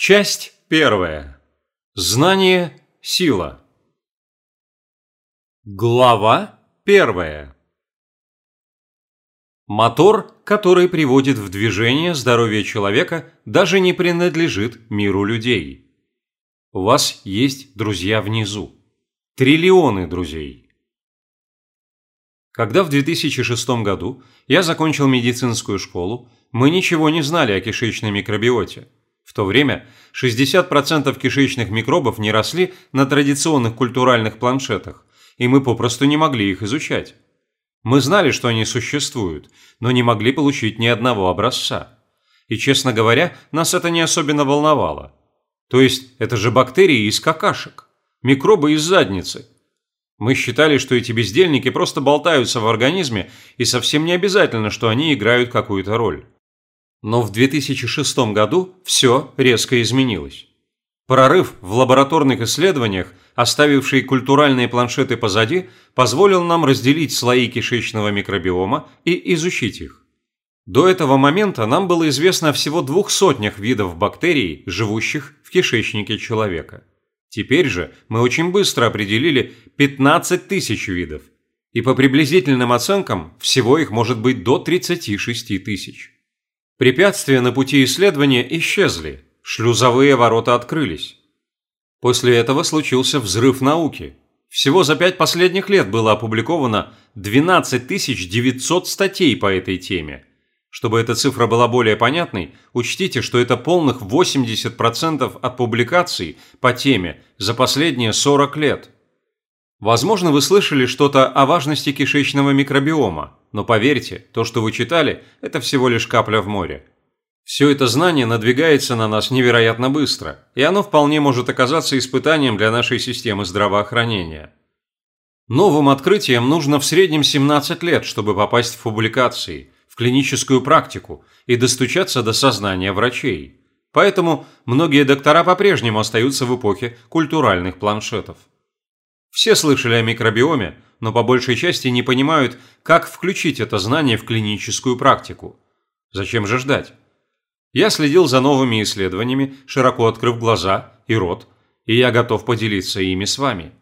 Часть первая. Знание – сила. Глава первая. Мотор, который приводит в движение здоровье человека, даже не принадлежит миру людей. У вас есть друзья внизу. Триллионы друзей. Когда в 2006 году я закончил медицинскую школу, мы ничего не знали о кишечной микробиоте – в то время 60% кишечных микробов не росли на традиционных культуральных планшетах, и мы попросту не могли их изучать. Мы знали, что они существуют, но не могли получить ни одного образца. И, честно говоря, нас это не особенно волновало. То есть, это же бактерии из какашек, микробы из задницы. Мы считали, что эти бездельники просто болтаются в организме, и совсем не обязательно, что они играют какую-то роль. Но в 2006 году все резко изменилось. Прорыв в лабораторных исследованиях, оставивший культуральные планшеты позади, позволил нам разделить слои кишечного микробиома и изучить их. До этого момента нам было известно всего двух сотнях видов бактерий, живущих в кишечнике человека. Теперь же мы очень быстро определили 15 тысяч видов. И по приблизительным оценкам всего их может быть до 36 тысяч. Препятствия на пути исследования исчезли, шлюзовые ворота открылись. После этого случился взрыв науки. Всего за пять последних лет было опубликовано 12 900 статей по этой теме. Чтобы эта цифра была более понятной, учтите, что это полных 80% от публикаций по теме за последние 40 лет. Возможно, вы слышали что-то о важности кишечного микробиома, но поверьте, то, что вы читали, это всего лишь капля в море. Все это знание надвигается на нас невероятно быстро, и оно вполне может оказаться испытанием для нашей системы здравоохранения. Новым открытиям нужно в среднем 17 лет, чтобы попасть в публикации, в клиническую практику и достучаться до сознания врачей. Поэтому многие доктора по-прежнему остаются в эпохе культуральных планшетов. Все слышали о микробиоме, но по большей части не понимают, как включить это знание в клиническую практику. Зачем же ждать? Я следил за новыми исследованиями, широко открыв глаза и рот, и я готов поделиться ими с вами.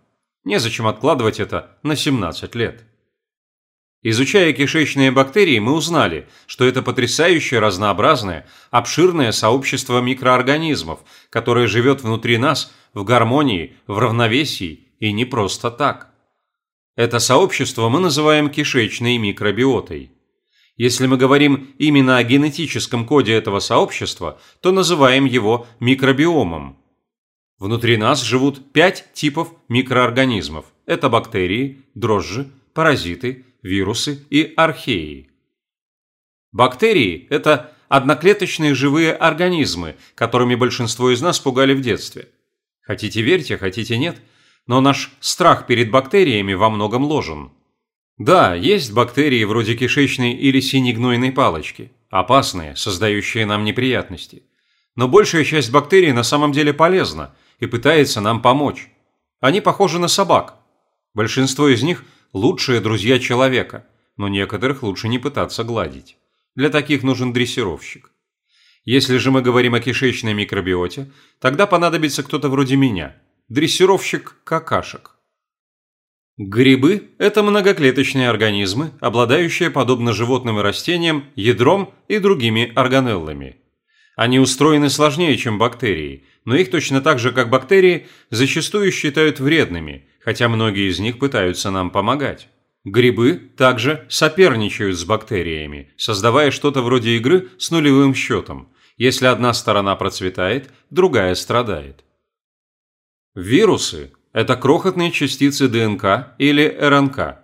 Незачем откладывать это на 17 лет. Изучая кишечные бактерии, мы узнали, что это потрясающее разнообразное, обширное сообщество микроорганизмов, которое живет внутри нас в гармонии, в равновесии и не просто так. Это сообщество мы называем кишечной микробиотой. Если мы говорим именно о генетическом коде этого сообщества, то называем его микробиомом. Внутри нас живут пять типов микроорганизмов. Это бактерии, дрожжи, паразиты, вирусы и археи. Бактерии – это одноклеточные живые организмы, которыми большинство из нас пугали в детстве. Хотите верьте, хотите нет – но наш страх перед бактериями во многом ложен. Да, есть бактерии вроде кишечной или синегнойной палочки, опасные, создающие нам неприятности. Но большая часть бактерий на самом деле полезна и пытается нам помочь. Они похожи на собак. Большинство из них – лучшие друзья человека, но некоторых лучше не пытаться гладить. Для таких нужен дрессировщик. Если же мы говорим о кишечной микробиоте, тогда понадобится кто-то вроде меня – дрессировщик какашек. Грибы – это многоклеточные организмы, обладающие, подобно животным и растениям, ядром и другими органеллами. Они устроены сложнее, чем бактерии, но их точно так же, как бактерии, зачастую считают вредными, хотя многие из них пытаются нам помогать. Грибы также соперничают с бактериями, создавая что-то вроде игры с нулевым счетом. Если одна сторона процветает, другая страдает. Вирусы – это крохотные частицы ДНК или РНК.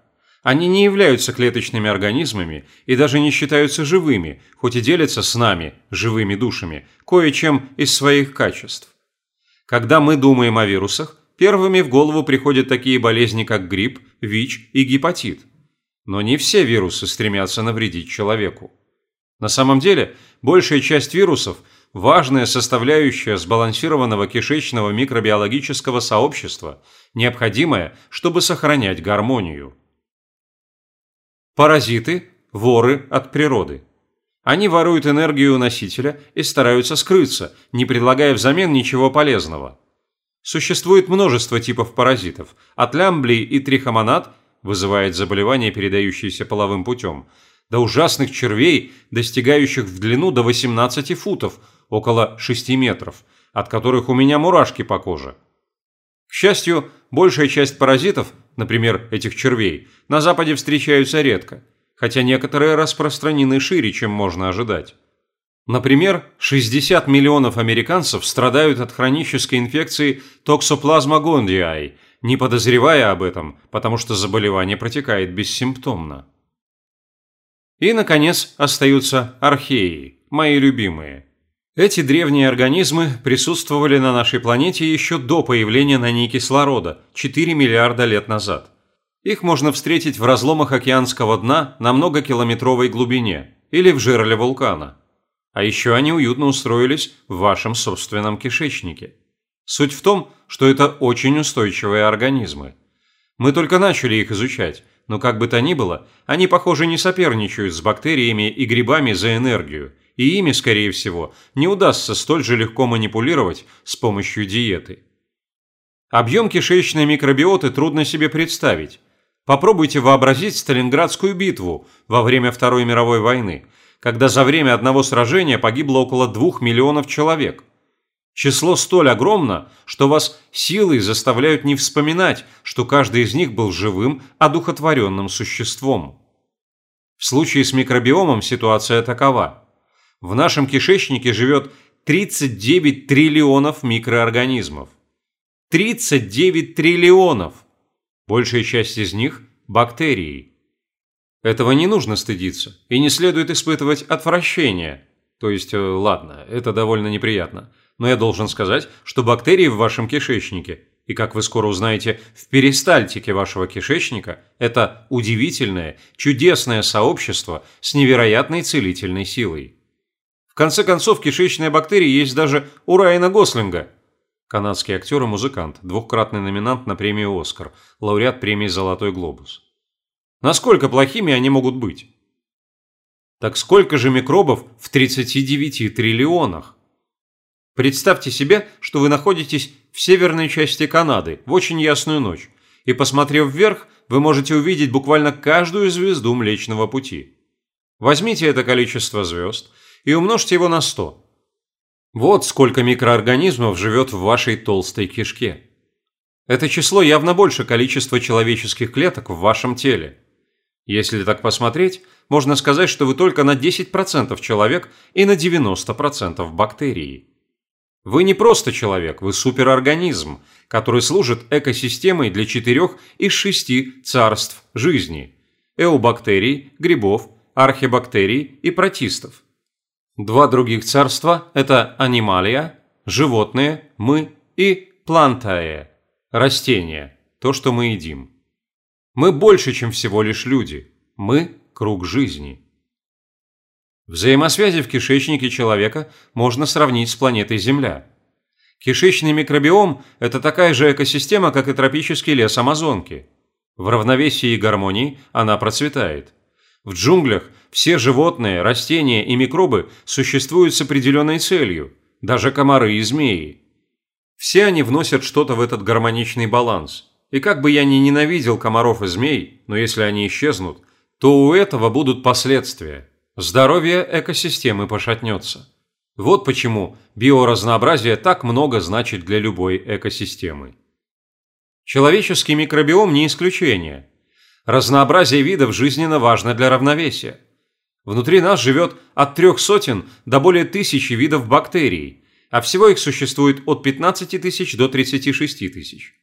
Они не являются клеточными организмами и даже не считаются живыми, хоть и делятся с нами, живыми душами, кое-чем из своих качеств. Когда мы думаем о вирусах, первыми в голову приходят такие болезни, как грипп, ВИЧ и гепатит. Но не все вирусы стремятся навредить человеку. На самом деле, большая часть вирусов – важная составляющая сбалансированного кишечного микробиологического сообщества, необходимая, чтобы сохранять гармонию. Паразиты – воры от природы. Они воруют энергию носителя и стараются скрыться, не предлагая взамен ничего полезного. Существует множество типов паразитов, от лямблий и трихомонад вызывает заболевания, передающиеся половым путем, до ужасных червей, достигающих в длину до 18 футов, около 6 метров, от которых у меня мурашки по коже. К счастью, большая часть паразитов, например, этих червей, на Западе встречаются редко, хотя некоторые распространены шире, чем можно ожидать. Например, 60 миллионов американцев страдают от хронической инфекции токсоплазма гондиаи, не подозревая об этом, потому что заболевание протекает бессимптомно. И, наконец, остаются археи, мои любимые. Эти древние организмы присутствовали на нашей планете еще до появления на ней кислорода, 4 миллиарда лет назад. Их можно встретить в разломах океанского дна на многокилометровой глубине или в жерле вулкана – а еще они уютно устроились в вашем собственном кишечнике. Суть в том, что это очень устойчивые организмы. Мы только начали их изучать, но как бы то ни было, они, похоже, не соперничают с бактериями и грибами за энергию, и ими, скорее всего, не удастся столь же легко манипулировать с помощью диеты. Объем кишечной микробиоты трудно себе представить. Попробуйте вообразить Сталинградскую битву во время Второй мировой войны – когда за время одного сражения погибло около двух миллионов человек. Число столь огромно, что вас силой заставляют не вспоминать, что каждый из них был живым, одухотворенным существом. В случае с микробиомом ситуация такова. В нашем кишечнике живет 39 триллионов микроорганизмов. 39 триллионов! Большая часть из них – бактерии – этого не нужно стыдиться, и не следует испытывать отвращение. То есть, э, ладно, это довольно неприятно. Но я должен сказать, что бактерии в вашем кишечнике, и как вы скоро узнаете, в перистальтике вашего кишечника, это удивительное, чудесное сообщество с невероятной целительной силой. В конце концов, кишечные бактерии есть даже у Райана Гослинга. Канадский актер и музыкант, двухкратный номинант на премию «Оскар», лауреат премии «Золотой глобус». Насколько плохими они могут быть? Так сколько же микробов в 39 триллионах? Представьте себе, что вы находитесь в северной части Канады в очень ясную ночь, и, посмотрев вверх, вы можете увидеть буквально каждую звезду Млечного Пути. Возьмите это количество звезд и умножьте его на 100. Вот сколько микроорганизмов живет в вашей толстой кишке. Это число явно больше количества человеческих клеток в вашем теле. Если так посмотреть, можно сказать, что вы только на 10% человек и на 90% бактерии. Вы не просто человек, вы суперорганизм, который служит экосистемой для четырех из шести царств жизни – эубактерий, грибов, архибактерий и протистов. Два других царства – это анималия, животные, мы и плантая – растения, то, что мы едим. Мы больше, чем всего лишь люди. Мы – круг жизни. Взаимосвязи в кишечнике человека можно сравнить с планетой Земля. Кишечный микробиом – это такая же экосистема, как и тропический лес Амазонки. В равновесии и гармонии она процветает. В джунглях все животные, растения и микробы существуют с определенной целью, даже комары и змеи. Все они вносят что-то в этот гармоничный баланс – и как бы я ни ненавидел комаров и змей, но если они исчезнут, то у этого будут последствия. Здоровье экосистемы пошатнется. Вот почему биоразнообразие так много значит для любой экосистемы. Человеческий микробиом не исключение. Разнообразие видов жизненно важно для равновесия. Внутри нас живет от трех сотен до более тысячи видов бактерий, а всего их существует от 15 тысяч до 36 тысяч.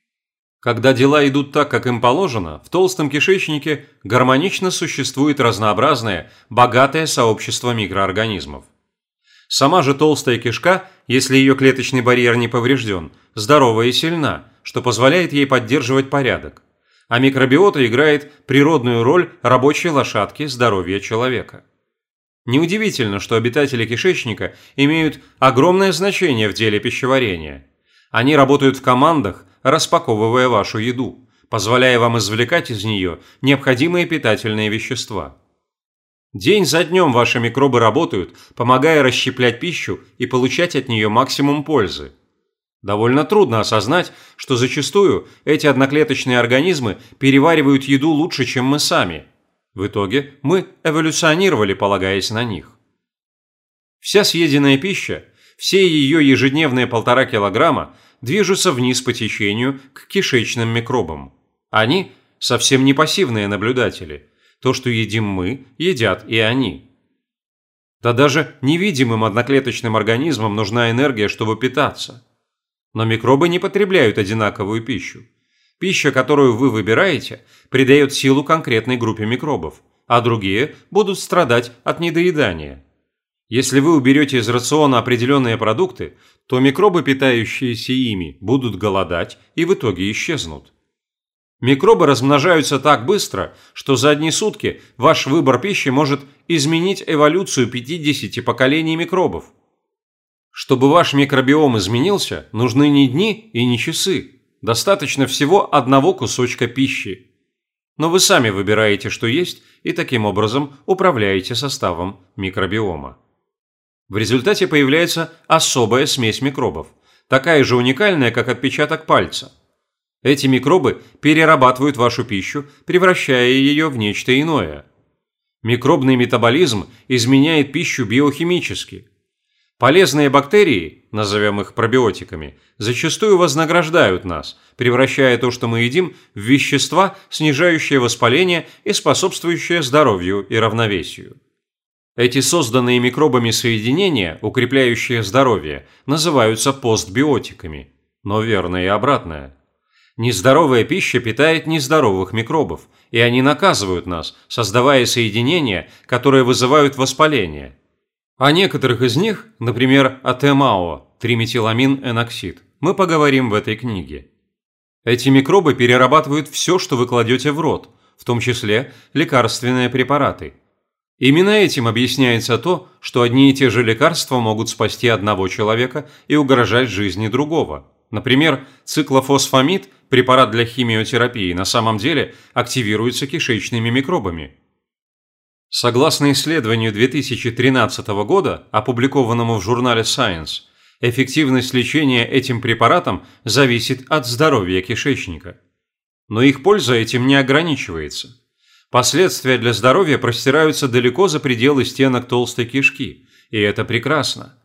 Когда дела идут так, как им положено, в толстом кишечнике гармонично существует разнообразное, богатое сообщество микроорганизмов. Сама же толстая кишка, если ее клеточный барьер не поврежден, здорова и сильна, что позволяет ей поддерживать порядок. А микробиота играет природную роль рабочей лошадки здоровья человека. Неудивительно, что обитатели кишечника имеют огромное значение в деле пищеварения. Они работают в командах, распаковывая вашу еду, позволяя вам извлекать из нее необходимые питательные вещества. День за днем ваши микробы работают, помогая расщеплять пищу и получать от нее максимум пользы. Довольно трудно осознать, что зачастую эти одноклеточные организмы переваривают еду лучше, чем мы сами. В итоге мы эволюционировали, полагаясь на них. Вся съеденная пища, все ее ежедневные полтора килограмма движутся вниз по течению к кишечным микробам. Они совсем не пассивные наблюдатели. То, что едим мы, едят и они. Да даже невидимым одноклеточным организмам нужна энергия, чтобы питаться. Но микробы не потребляют одинаковую пищу. Пища, которую вы выбираете, придает силу конкретной группе микробов, а другие будут страдать от недоедания. Если вы уберете из рациона определенные продукты, то микробы, питающиеся ими, будут голодать и в итоге исчезнут. Микробы размножаются так быстро, что за одни сутки ваш выбор пищи может изменить эволюцию 50 поколений микробов. Чтобы ваш микробиом изменился, нужны не дни и не часы. Достаточно всего одного кусочка пищи. Но вы сами выбираете, что есть, и таким образом управляете составом микробиома. В результате появляется особая смесь микробов, такая же уникальная, как отпечаток пальца. Эти микробы перерабатывают вашу пищу, превращая ее в нечто иное. Микробный метаболизм изменяет пищу биохимически – Полезные бактерии, назовем их пробиотиками, зачастую вознаграждают нас, превращая то, что мы едим, в вещества, снижающие воспаление и способствующие здоровью и равновесию. Эти созданные микробами соединения, укрепляющие здоровье, называются постбиотиками. Но верно и обратное. Нездоровая пища питает нездоровых микробов, и они наказывают нас, создавая соединения, которые вызывают воспаление – о некоторых из них, например, о ТМАО, триметиламин-эноксид, мы поговорим в этой книге. Эти микробы перерабатывают все, что вы кладете в рот, в том числе лекарственные препараты. Именно этим объясняется то, что одни и те же лекарства могут спасти одного человека и угрожать жизни другого. Например, циклофосфамид, препарат для химиотерапии, на самом деле активируется кишечными микробами – Согласно исследованию 2013 года, опубликованному в журнале Science, эффективность лечения этим препаратом зависит от здоровья кишечника. Но их польза этим не ограничивается. Последствия для здоровья простираются далеко за пределы стенок толстой кишки, и это прекрасно.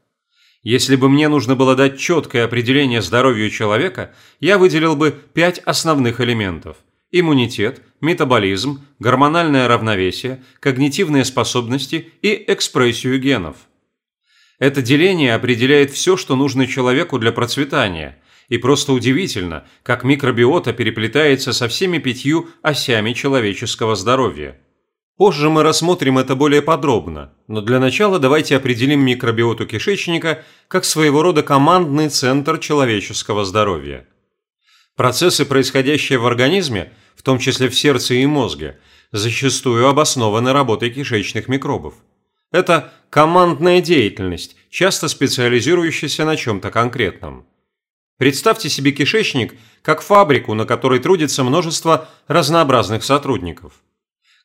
Если бы мне нужно было дать четкое определение здоровью человека, я выделил бы пять основных элементов – иммунитет, метаболизм, гормональное равновесие, когнитивные способности и экспрессию генов. Это деление определяет все, что нужно человеку для процветания, и просто удивительно, как микробиота переплетается со всеми пятью осями человеческого здоровья. Позже мы рассмотрим это более подробно, но для начала давайте определим микробиоту кишечника как своего рода командный центр человеческого здоровья. Процессы, происходящие в организме, в том числе в сердце и мозге, зачастую обоснованы работой кишечных микробов. Это командная деятельность, часто специализирующаяся на чем-то конкретном. Представьте себе кишечник как фабрику, на которой трудится множество разнообразных сотрудников.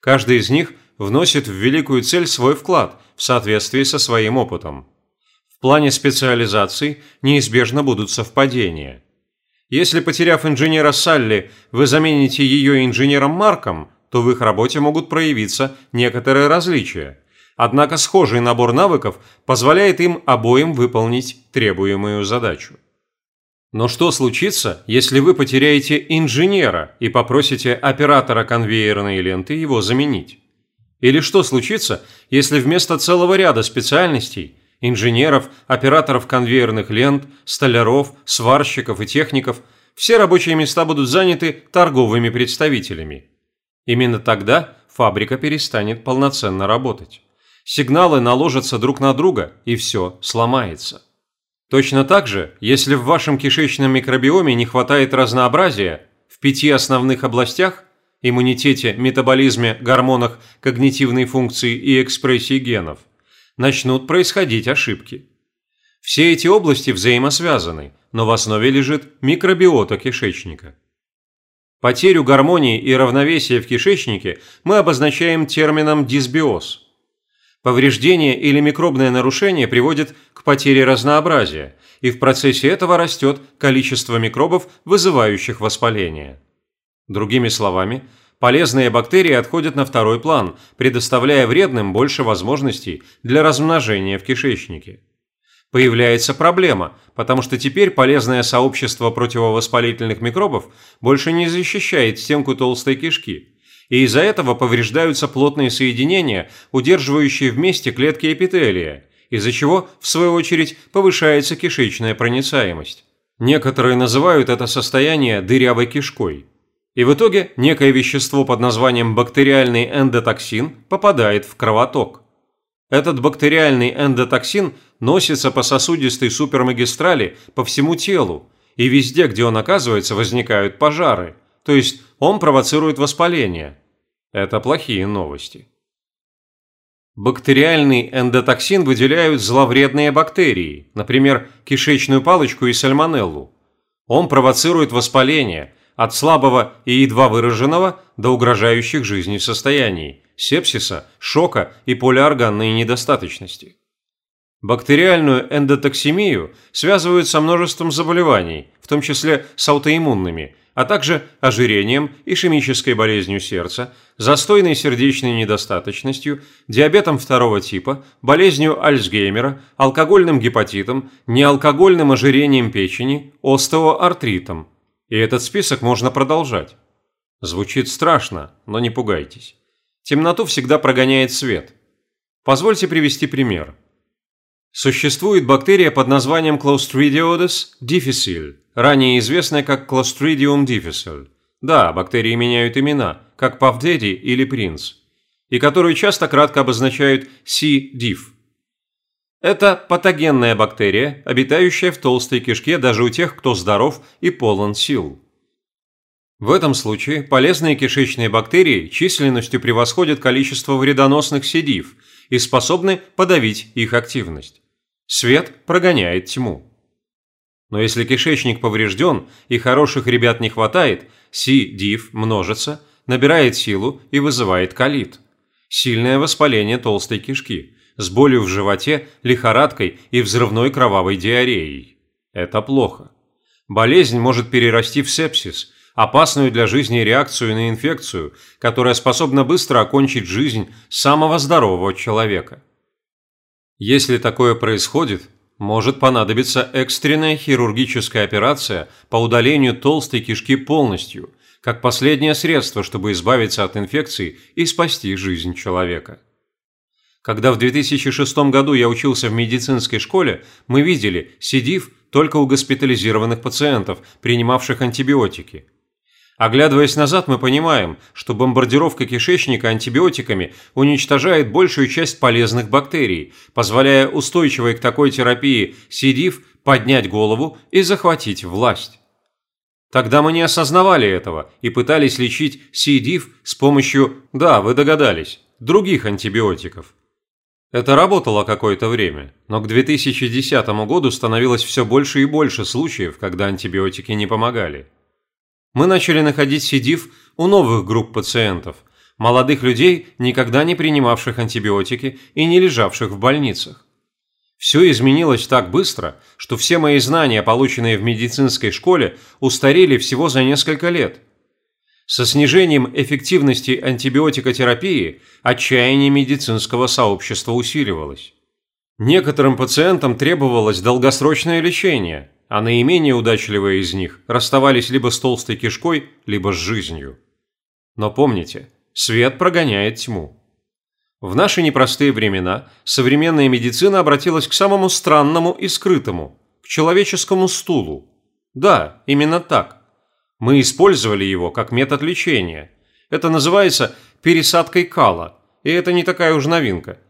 Каждый из них вносит в великую цель свой вклад в соответствии со своим опытом. В плане специализации неизбежно будут совпадения – если, потеряв инженера Салли, вы замените ее инженером Марком, то в их работе могут проявиться некоторые различия. Однако схожий набор навыков позволяет им обоим выполнить требуемую задачу. Но что случится, если вы потеряете инженера и попросите оператора конвейерной ленты его заменить? Или что случится, если вместо целого ряда специальностей инженеров, операторов конвейерных лент, столяров, сварщиков и техников, все рабочие места будут заняты торговыми представителями. Именно тогда фабрика перестанет полноценно работать. Сигналы наложатся друг на друга, и все сломается. Точно так же, если в вашем кишечном микробиоме не хватает разнообразия в пяти основных областях – иммунитете, метаболизме, гормонах, когнитивной функции и экспрессии генов, начнут происходить ошибки. Все эти области взаимосвязаны, но в основе лежит микробиота кишечника. Потерю гармонии и равновесия в кишечнике мы обозначаем термином дисбиоз. Повреждение или микробное нарушение приводит к потере разнообразия, и в процессе этого растет количество микробов, вызывающих воспаление. Другими словами, полезные бактерии отходят на второй план, предоставляя вредным больше возможностей для размножения в кишечнике. Появляется проблема, потому что теперь полезное сообщество противовоспалительных микробов больше не защищает стенку толстой кишки, и из-за этого повреждаются плотные соединения, удерживающие вместе клетки эпителия, из-за чего, в свою очередь, повышается кишечная проницаемость. Некоторые называют это состояние дырявой кишкой. И в итоге некое вещество под названием бактериальный эндотоксин попадает в кровоток. Этот бактериальный эндотоксин носится по сосудистой супермагистрали по всему телу, и везде, где он оказывается, возникают пожары, то есть он провоцирует воспаление. Это плохие новости. Бактериальный эндотоксин выделяют зловредные бактерии, например, кишечную палочку и сальмонеллу. Он провоцирует воспаление от слабого и едва выраженного до угрожающих жизни состояний, сепсиса, шока и полиорганной недостаточности. Бактериальную эндотоксемию связывают со множеством заболеваний, в том числе с аутоиммунными, а также ожирением, ишемической болезнью сердца, застойной сердечной недостаточностью, диабетом второго типа, болезнью Альцгеймера, алкогольным гепатитом, неалкогольным ожирением печени, остеоартритом. И этот список можно продолжать. Звучит страшно, но не пугайтесь. Темноту всегда прогоняет свет. Позвольте привести пример. Существует бактерия под названием Clostridioides difficile, ранее известная как Clostridium difficile. Да, бактерии меняют имена, как Daddy или Принц, и которую часто кратко обозначают C. diff. Это патогенная бактерия, обитающая в толстой кишке даже у тех, кто здоров и полон сил. В этом случае полезные кишечные бактерии численностью превосходят количество вредоносных седив и способны подавить их активность. Свет прогоняет тьму. Но если кишечник поврежден и хороших ребят не хватает, Си-диф множится, набирает силу и вызывает колит. Сильное воспаление толстой кишки, с болью в животе, лихорадкой и взрывной кровавой диареей. Это плохо. Болезнь может перерасти в сепсис, опасную для жизни реакцию на инфекцию, которая способна быстро окончить жизнь самого здорового человека. Если такое происходит, может понадобиться экстренная хирургическая операция по удалению толстой кишки полностью, как последнее средство, чтобы избавиться от инфекции и спасти жизнь человека. Когда в 2006 году я учился в медицинской школе, мы видели седив только у госпитализированных пациентов, принимавших антибиотики – Оглядываясь назад, мы понимаем, что бомбардировка кишечника антибиотиками уничтожает большую часть полезных бактерий, позволяя устойчивой к такой терапии СИДИФ поднять голову и захватить власть. Тогда мы не осознавали этого и пытались лечить СИДИФ с помощью, да, вы догадались, других антибиотиков. Это работало какое-то время, но к 2010 году становилось все больше и больше случаев, когда антибиотики не помогали. Мы начали находить седив у новых групп пациентов, молодых людей, никогда не принимавших антибиотики и не лежавших в больницах. Все изменилось так быстро, что все мои знания, полученные в медицинской школе, устарели всего за несколько лет. Со снижением эффективности антибиотикотерапии отчаяние медицинского сообщества усиливалось. Некоторым пациентам требовалось долгосрочное лечение – а наименее удачливые из них расставались либо с толстой кишкой, либо с жизнью. Но помните, свет прогоняет тьму. В наши непростые времена современная медицина обратилась к самому странному и скрытому – к человеческому стулу. Да, именно так. Мы использовали его как метод лечения. Это называется пересадкой кала, и это не такая уж новинка –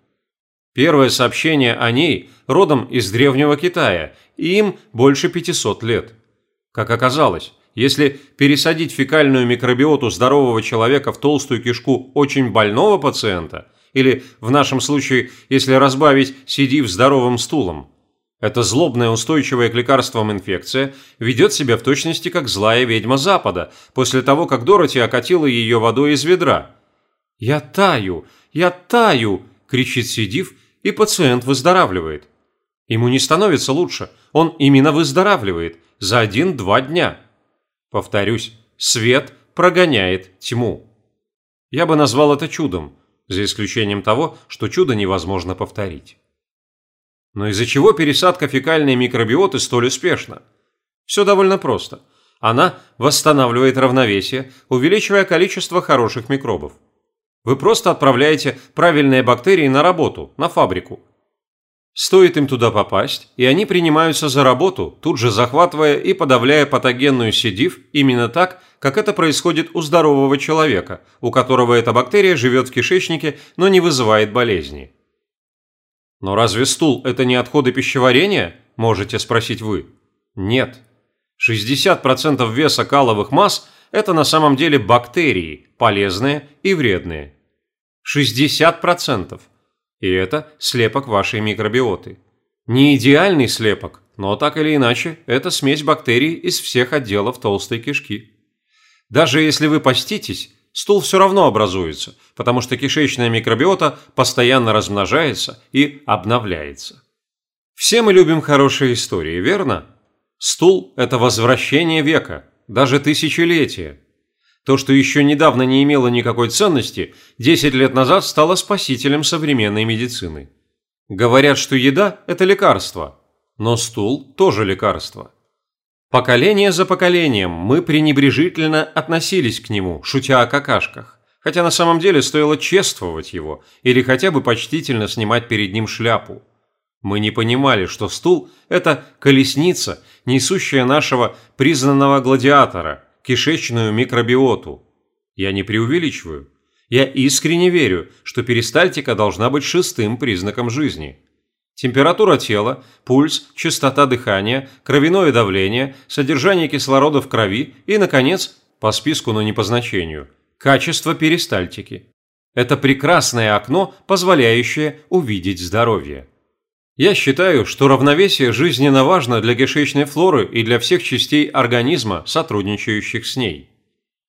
Первое сообщение о ней родом из Древнего Китая, и им больше 500 лет. Как оказалось, если пересадить фекальную микробиоту здорового человека в толстую кишку очень больного пациента, или, в нашем случае, если разбавить сидив здоровым стулом, эта злобная устойчивая к лекарствам инфекция ведет себя в точности как злая ведьма Запада после того, как Дороти окатила ее водой из ведра. «Я таю! Я таю!» кричит Сидив, и пациент выздоравливает. Ему не становится лучше, он именно выздоравливает за один-два дня. Повторюсь, свет прогоняет тьму. Я бы назвал это чудом, за исключением того, что чудо невозможно повторить. Но из-за чего пересадка фекальной микробиоты столь успешна? Все довольно просто. Она восстанавливает равновесие, увеличивая количество хороших микробов. Вы просто отправляете правильные бактерии на работу, на фабрику. Стоит им туда попасть, и они принимаются за работу, тут же захватывая и подавляя патогенную седив именно так, как это происходит у здорового человека, у которого эта бактерия живет в кишечнике, но не вызывает болезни. Но разве стул – это не отходы пищеварения, можете спросить вы? Нет. 60% веса каловых масс – это на самом деле бактерии, полезные и вредные. 60%. И это слепок вашей микробиоты. Не идеальный слепок, но так или иначе, это смесь бактерий из всех отделов толстой кишки. Даже если вы поститесь, стул все равно образуется, потому что кишечная микробиота постоянно размножается и обновляется. Все мы любим хорошие истории, верно? Стул – это возвращение века, даже тысячелетия. То, что еще недавно не имело никакой ценности, 10 лет назад стало спасителем современной медицины. Говорят, что еда – это лекарство, но стул – тоже лекарство. Поколение за поколением мы пренебрежительно относились к нему, шутя о какашках, хотя на самом деле стоило чествовать его или хотя бы почтительно снимать перед ним шляпу. Мы не понимали, что стул – это колесница, несущая нашего признанного гладиатора, кишечную микробиоту. Я не преувеличиваю. Я искренне верю, что перистальтика должна быть шестым признаком жизни. Температура тела, пульс, частота дыхания, кровяное давление, содержание кислорода в крови и, наконец, по списку, но не по значению, качество перистальтики. Это прекрасное окно, позволяющее увидеть здоровье. Я считаю, что равновесие жизненно важно для кишечной флоры и для всех частей организма, сотрудничающих с ней.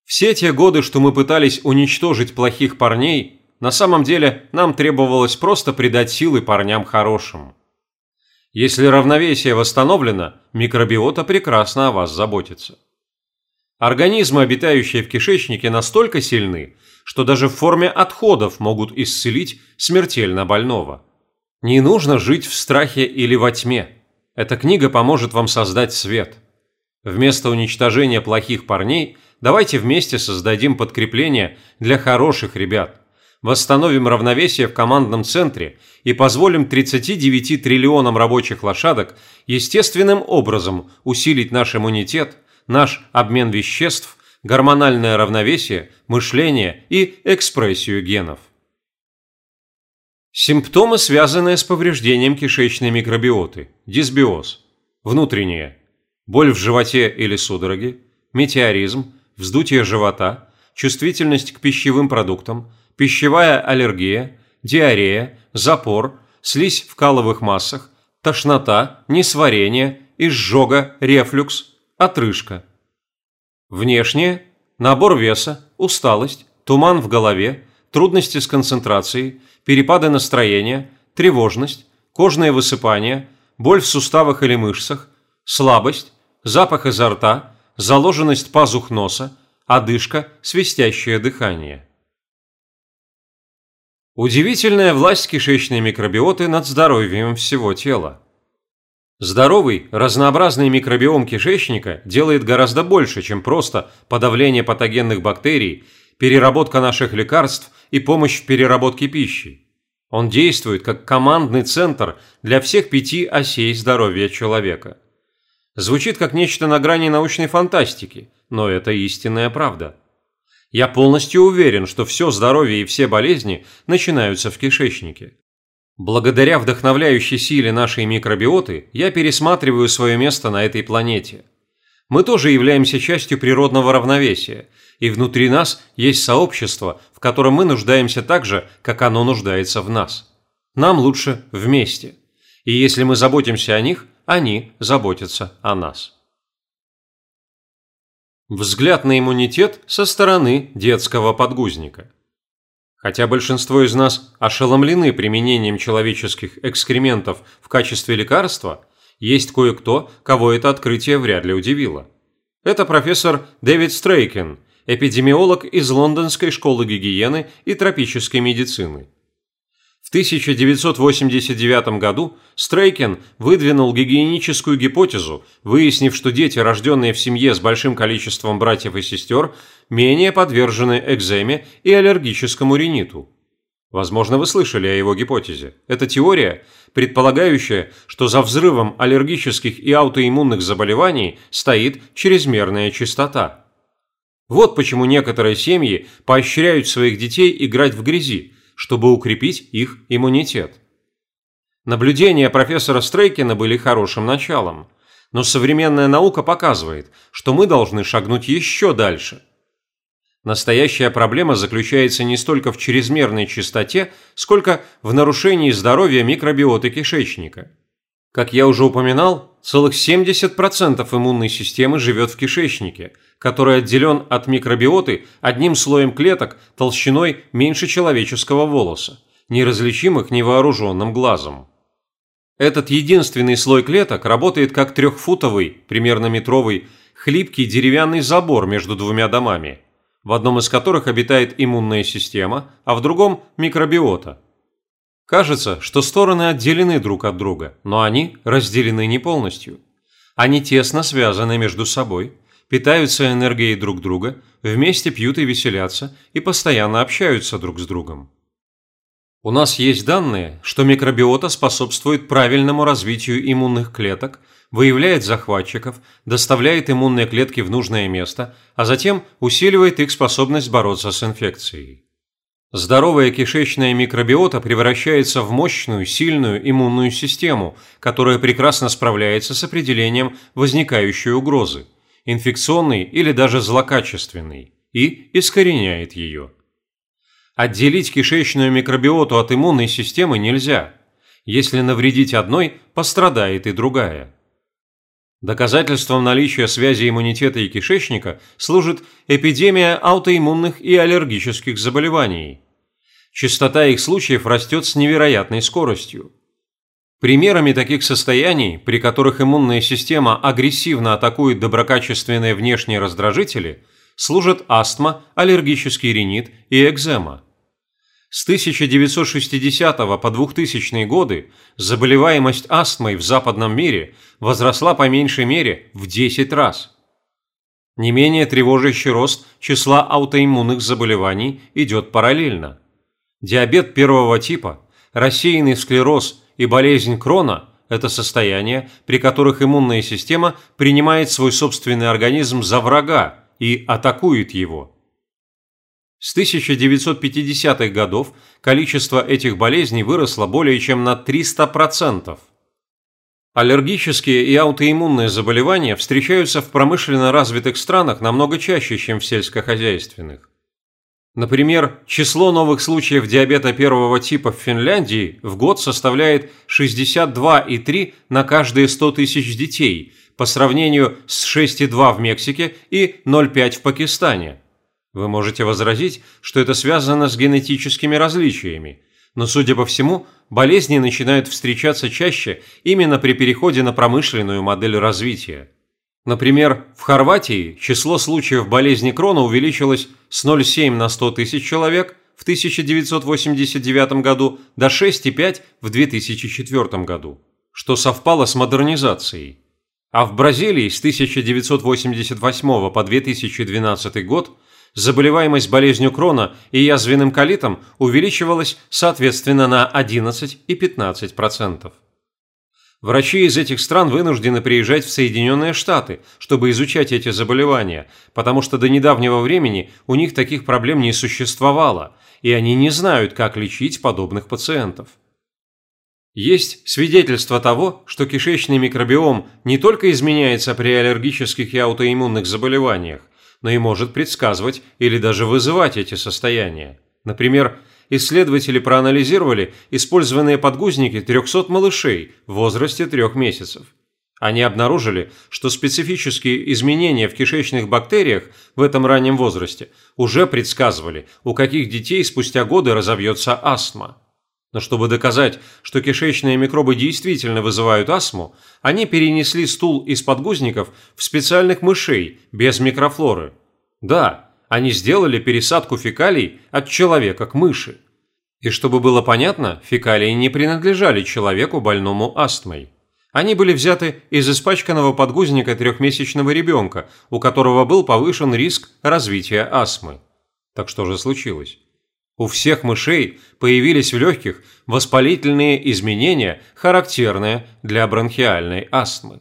Все те годы, что мы пытались уничтожить плохих парней, на самом деле нам требовалось просто придать силы парням хорошим. Если равновесие восстановлено, микробиота прекрасно о вас заботится. Организмы, обитающие в кишечнике, настолько сильны, что даже в форме отходов могут исцелить смертельно больного – не нужно жить в страхе или во тьме. Эта книга поможет вам создать свет. Вместо уничтожения плохих парней давайте вместе создадим подкрепление для хороших ребят. Восстановим равновесие в командном центре и позволим 39 триллионам рабочих лошадок естественным образом усилить наш иммунитет, наш обмен веществ, гормональное равновесие, мышление и экспрессию генов. Симптомы, связанные с повреждением кишечной микробиоты, дисбиоз, внутренние, боль в животе или судороги, метеоризм, вздутие живота, чувствительность к пищевым продуктам, пищевая аллергия, диарея, запор, слизь в каловых массах, тошнота, несварение, изжога, рефлюкс, отрыжка. Внешние – набор веса, усталость, туман в голове, трудности с концентрацией, перепады настроения, тревожность, кожные высыпания, боль в суставах или мышцах, слабость, запах изо рта, заложенность пазух носа, одышка, свистящее дыхание. Удивительная власть кишечной микробиоты над здоровьем всего тела. Здоровый, разнообразный микробиом кишечника делает гораздо больше, чем просто подавление патогенных бактерий переработка наших лекарств и помощь в переработке пищи. Он действует как командный центр для всех пяти осей здоровья человека. Звучит как нечто на грани научной фантастики, но это истинная правда. Я полностью уверен, что все здоровье и все болезни начинаются в кишечнике. Благодаря вдохновляющей силе нашей микробиоты я пересматриваю свое место на этой планете. Мы тоже являемся частью природного равновесия – и внутри нас есть сообщество, в котором мы нуждаемся так же, как оно нуждается в нас. Нам лучше вместе. И если мы заботимся о них, они заботятся о нас. Взгляд на иммунитет со стороны детского подгузника. Хотя большинство из нас ошеломлены применением человеческих экскрементов в качестве лекарства, есть кое-кто, кого это открытие вряд ли удивило. Это профессор Дэвид Стрейкен, эпидемиолог из Лондонской школы гигиены и тропической медицины. В 1989 году Стрейкен выдвинул гигиеническую гипотезу, выяснив, что дети, рожденные в семье с большим количеством братьев и сестер, менее подвержены экземе и аллергическому риниту. Возможно, вы слышали о его гипотезе. Это теория, предполагающая, что за взрывом аллергических и аутоиммунных заболеваний стоит чрезмерная чистота. Вот почему некоторые семьи поощряют своих детей играть в грязи, чтобы укрепить их иммунитет. Наблюдения профессора Стрейкина были хорошим началом, но современная наука показывает, что мы должны шагнуть еще дальше. Настоящая проблема заключается не столько в чрезмерной чистоте, сколько в нарушении здоровья микробиоты кишечника. Как я уже упоминал, целых 70% иммунной системы живет в кишечнике – который отделен от микробиоты одним слоем клеток толщиной меньше человеческого волоса, неразличимых невооруженным глазом. Этот единственный слой клеток работает как трехфутовый, примерно метровый, хлипкий деревянный забор между двумя домами, в одном из которых обитает иммунная система, а в другом – микробиота. Кажется, что стороны отделены друг от друга, но они разделены не полностью. Они тесно связаны между собой – питаются энергией друг друга, вместе пьют и веселятся, и постоянно общаются друг с другом. У нас есть данные, что микробиота способствует правильному развитию иммунных клеток, выявляет захватчиков, доставляет иммунные клетки в нужное место, а затем усиливает их способность бороться с инфекцией. Здоровая кишечная микробиота превращается в мощную, сильную иммунную систему, которая прекрасно справляется с определением возникающей угрозы – инфекционный или даже злокачественный, и искореняет ее. Отделить кишечную микробиоту от иммунной системы нельзя. Если навредить одной, пострадает и другая. Доказательством наличия связи иммунитета и кишечника служит эпидемия аутоиммунных и аллергических заболеваний. Частота их случаев растет с невероятной скоростью. Примерами таких состояний, при которых иммунная система агрессивно атакует доброкачественные внешние раздражители, служат астма, аллергический ринит и экзема. С 1960 по 2000 годы заболеваемость астмой в западном мире возросла по меньшей мере в 10 раз. Не менее тревожащий рост числа аутоиммунных заболеваний идет параллельно. Диабет первого типа, рассеянный склероз и болезнь Крона – это состояние, при которых иммунная система принимает свой собственный организм за врага и атакует его. С 1950-х годов количество этих болезней выросло более чем на 300%. Аллергические и аутоиммунные заболевания встречаются в промышленно развитых странах намного чаще, чем в сельскохозяйственных. Например, число новых случаев диабета первого типа в Финляндии в год составляет 62,3 на каждые 100 тысяч детей, по сравнению с 6,2 в Мексике и 0,5 в Пакистане. Вы можете возразить, что это связано с генетическими различиями, но, судя по всему, болезни начинают встречаться чаще именно при переходе на промышленную модель развития. Например, в Хорватии число случаев болезни Крона увеличилось с 0,7 на 100 тысяч человек в 1989 году до 6,5 в 2004 году, что совпало с модернизацией. А в Бразилии с 1988 по 2012 год заболеваемость болезнью Крона и язвенным колитом увеличивалась соответственно на 11 и 15%. Врачи из этих стран вынуждены приезжать в Соединенные Штаты, чтобы изучать эти заболевания, потому что до недавнего времени у них таких проблем не существовало, и они не знают, как лечить подобных пациентов. Есть свидетельство того, что кишечный микробиом не только изменяется при аллергических и аутоиммунных заболеваниях, но и может предсказывать или даже вызывать эти состояния. Например, исследователи проанализировали использованные подгузники 300 малышей в возрасте трех месяцев. Они обнаружили, что специфические изменения в кишечных бактериях в этом раннем возрасте уже предсказывали, у каких детей спустя годы разовьется астма. Но чтобы доказать, что кишечные микробы действительно вызывают астму, они перенесли стул из подгузников в специальных мышей без микрофлоры. Да, они сделали пересадку фекалий от человека к мыши. И чтобы было понятно, фекалии не принадлежали человеку больному астмой. Они были взяты из испачканного подгузника трехмесячного ребенка, у которого был повышен риск развития астмы. Так что же случилось? У всех мышей появились в легких воспалительные изменения, характерные для бронхиальной астмы.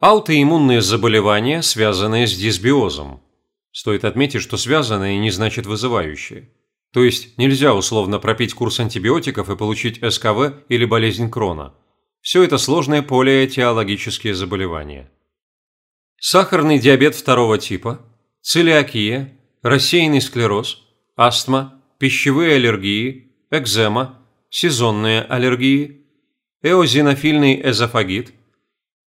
Аутоиммунные заболевания, связанные с дисбиозом. Стоит отметить, что связанные не значит вызывающие. То есть нельзя условно пропить курс антибиотиков и получить СКВ или болезнь Крона – все это сложные полиэтиологические заболевания. Сахарный диабет второго типа, целиакия, рассеянный склероз, астма, пищевые аллергии, экзема, сезонные аллергии, эозинофильный эзофагит,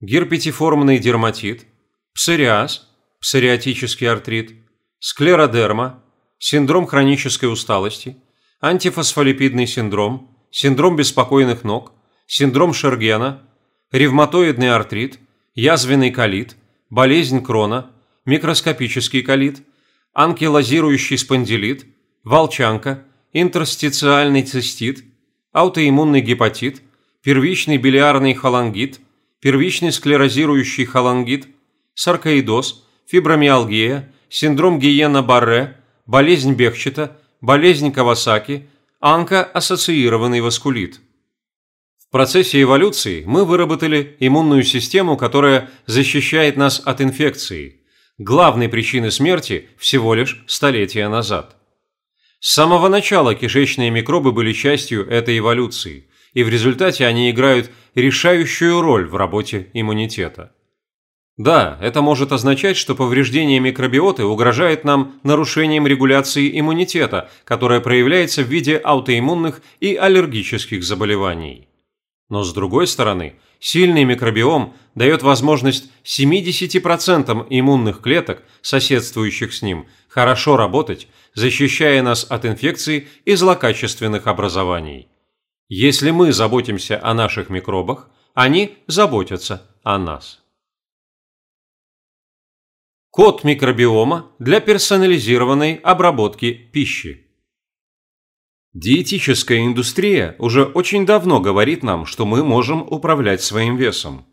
герпетиформный дерматит, псориаз, псориатический артрит, склеродерма, синдром хронической усталости, антифосфолипидный синдром, синдром беспокойных ног, синдром Шергена, ревматоидный артрит, язвенный колит, болезнь Крона, микроскопический колит, анкилозирующий спондилит, волчанка, интерстициальный цистит, аутоиммунный гепатит, первичный билиарный холангит, первичный склерозирующий холангит, саркоидоз, фибромиалгия, синдром Гиена-Барре, болезнь Бехчета, болезнь Кавасаки, анкоассоциированный васкулит – в процессе эволюции мы выработали иммунную систему, которая защищает нас от инфекции, главной причины смерти всего лишь столетия назад. С самого начала кишечные микробы были частью этой эволюции, и в результате они играют решающую роль в работе иммунитета. Да, это может означать, что повреждение микробиоты угрожает нам нарушением регуляции иммунитета, которое проявляется в виде аутоиммунных и аллергических заболеваний. Но с другой стороны, сильный микробиом дает возможность 70% иммунных клеток, соседствующих с ним, хорошо работать, защищая нас от инфекций и злокачественных образований. Если мы заботимся о наших микробах, они заботятся о нас. Код микробиома для персонализированной обработки пищи. Диетическая индустрия уже очень давно говорит нам, что мы можем управлять своим весом.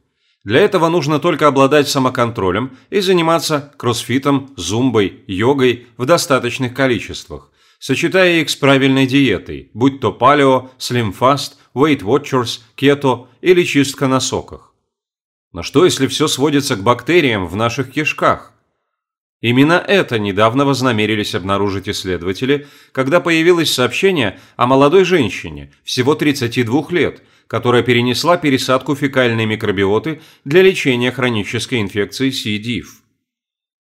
Для этого нужно только обладать самоконтролем и заниматься кроссфитом, зумбой, йогой в достаточных количествах, сочетая их с правильной диетой, будь то палео, слимфаст, Weight Watchers, кето или чистка на соках. Но что если все сводится к бактериям в наших кишках? Именно это недавно вознамерились обнаружить исследователи, когда появилось сообщение о молодой женщине, всего 32 лет, которая перенесла пересадку фекальной микробиоты для лечения хронической инфекции C. diff.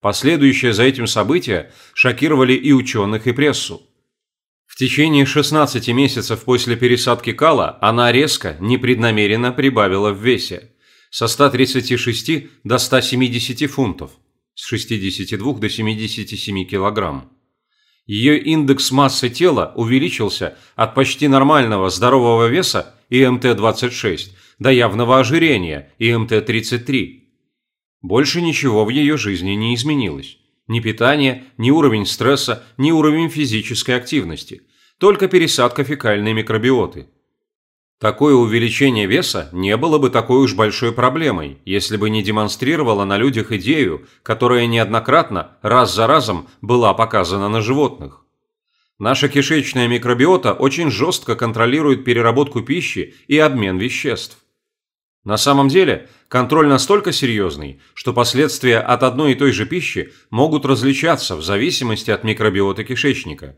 Последующие за этим события шокировали и ученых, и прессу. В течение 16 месяцев после пересадки кала она резко, непреднамеренно прибавила в весе – со 136 до 170 фунтов – с 62 до 77 кг. Ее индекс массы тела увеличился от почти нормального здорового веса ИМТ-26 до явного ожирения ИМТ-33. Больше ничего в ее жизни не изменилось. Ни питание, ни уровень стресса, ни уровень физической активности. Только пересадка фекальной микробиоты – Такое увеличение веса не было бы такой уж большой проблемой, если бы не демонстрировало на людях идею, которая неоднократно, раз за разом, была показана на животных. Наша кишечная микробиота очень жестко контролирует переработку пищи и обмен веществ. На самом деле, контроль настолько серьезный, что последствия от одной и той же пищи могут различаться в зависимости от микробиоты кишечника.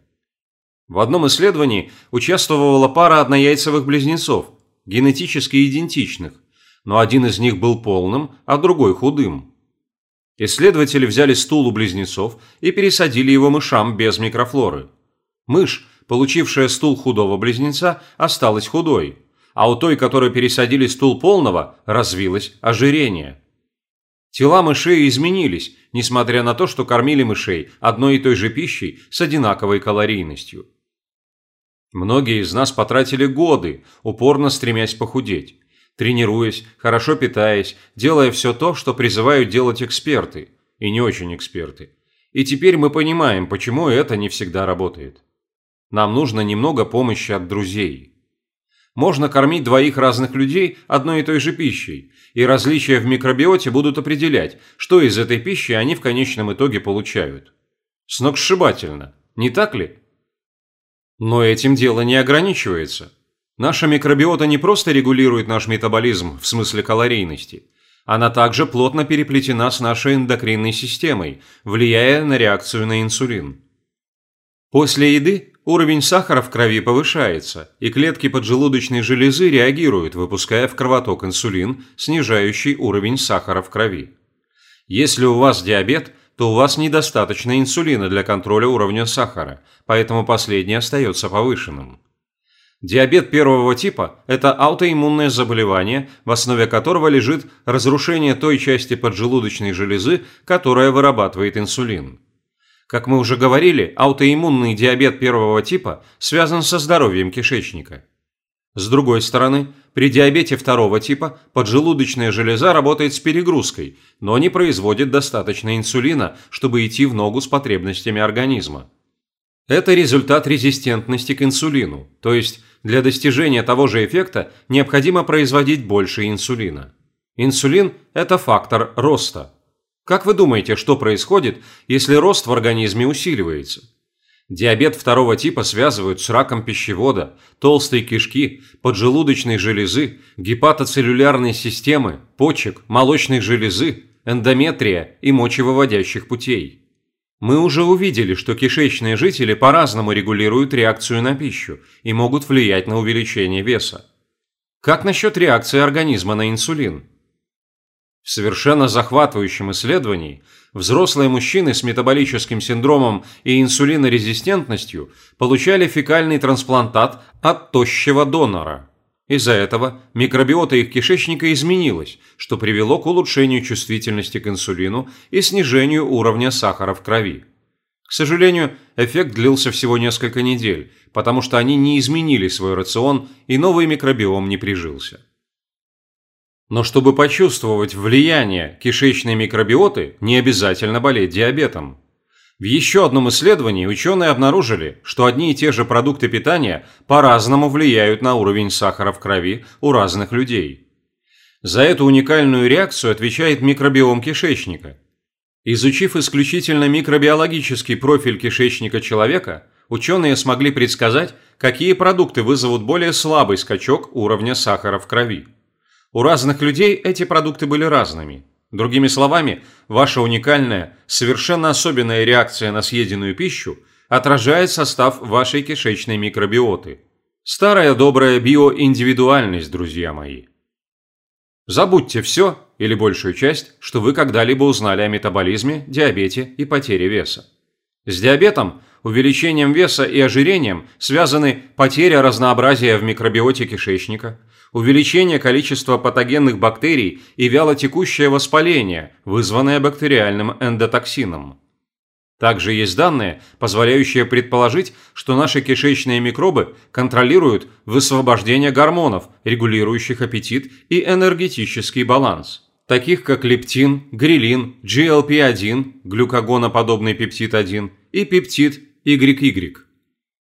В одном исследовании участвовала пара однояйцевых близнецов, генетически идентичных, но один из них был полным, а другой худым. Исследователи взяли стул у близнецов и пересадили его мышам без микрофлоры. Мышь, получившая стул худого близнеца, осталась худой. а у той, которой пересадили стул полного, развилось ожирение. Тела мышей изменились, несмотря на то, что кормили мышей одной и той же пищей с одинаковой калорийностью. Многие из нас потратили годы, упорно стремясь похудеть, тренируясь, хорошо питаясь, делая все то, что призывают делать эксперты, и не очень эксперты. И теперь мы понимаем, почему это не всегда работает. Нам нужно немного помощи от друзей. Можно кормить двоих разных людей одной и той же пищей, и различия в микробиоте будут определять, что из этой пищи они в конечном итоге получают. Сногсшибательно, не так ли? Но этим дело не ограничивается. Наша микробиота не просто регулирует наш метаболизм в смысле калорийности, она также плотно переплетена с нашей эндокринной системой, влияя на реакцию на инсулин. После еды уровень сахара в крови повышается, и клетки поджелудочной железы реагируют, выпуская в кровоток инсулин, снижающий уровень сахара в крови. Если у вас диабет, то у вас недостаточно инсулина для контроля уровня сахара, поэтому последний остается повышенным. Диабет первого типа – это аутоиммунное заболевание, в основе которого лежит разрушение той части поджелудочной железы, которая вырабатывает инсулин. Как мы уже говорили, аутоиммунный диабет первого типа связан со здоровьем кишечника. С другой стороны, при диабете второго типа поджелудочная железа работает с перегрузкой, но не производит достаточно инсулина, чтобы идти в ногу с потребностями организма. Это результат резистентности к инсулину, то есть для достижения того же эффекта необходимо производить больше инсулина. Инсулин – это фактор роста – как вы думаете, что происходит, если рост в организме усиливается? Диабет второго типа связывают с раком пищевода, толстой кишки, поджелудочной железы, гепатоцеллюлярной системы, почек, молочной железы, эндометрия и мочевыводящих путей. Мы уже увидели, что кишечные жители по-разному регулируют реакцию на пищу и могут влиять на увеличение веса. Как насчет реакции организма на инсулин? Совершенно захватывающем исследовании взрослые мужчины с метаболическим синдромом и инсулинорезистентностью получали фекальный трансплантат от тощего донора. Из-за этого микробиота их кишечника изменилась, что привело к улучшению чувствительности к инсулину и снижению уровня сахара в крови. К сожалению, эффект длился всего несколько недель, потому что они не изменили свой рацион и новый микробиом не прижился. Но чтобы почувствовать влияние кишечной микробиоты, не обязательно болеть диабетом. В еще одном исследовании ученые обнаружили, что одни и те же продукты питания по-разному влияют на уровень сахара в крови у разных людей. За эту уникальную реакцию отвечает микробиом кишечника. Изучив исключительно микробиологический профиль кишечника человека, ученые смогли предсказать, какие продукты вызовут более слабый скачок уровня сахара в крови. У разных людей эти продукты были разными. Другими словами, ваша уникальная, совершенно особенная реакция на съеденную пищу отражает состав вашей кишечной микробиоты. Старая добрая биоиндивидуальность, друзья мои. Забудьте все, или большую часть, что вы когда-либо узнали о метаболизме, диабете и потере веса. С диабетом, увеличением веса и ожирением связаны потеря разнообразия в микробиоте кишечника – увеличение количества патогенных бактерий и вялотекущее воспаление, вызванное бактериальным эндотоксином. Также есть данные, позволяющие предположить, что наши кишечные микробы контролируют высвобождение гормонов, регулирующих аппетит и энергетический баланс, таких как лептин, грилин, GLP-1, глюкогоноподобный пептид 1 и пептид YY.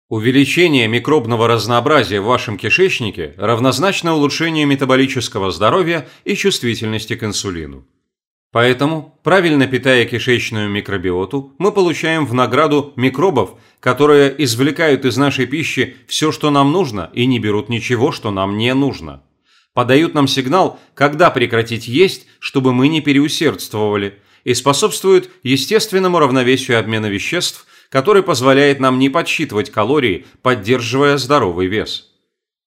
Увеличение микробного разнообразия в вашем кишечнике равнозначно улучшению метаболического здоровья и чувствительности к инсулину. Поэтому, правильно питая кишечную микробиоту, мы получаем в награду микробов, которые извлекают из нашей пищи все, что нам нужно, и не берут ничего, что нам не нужно. Подают нам сигнал, когда прекратить есть, чтобы мы не переусердствовали, и способствуют естественному равновесию обмена веществ – который позволяет нам не подсчитывать калории, поддерживая здоровый вес.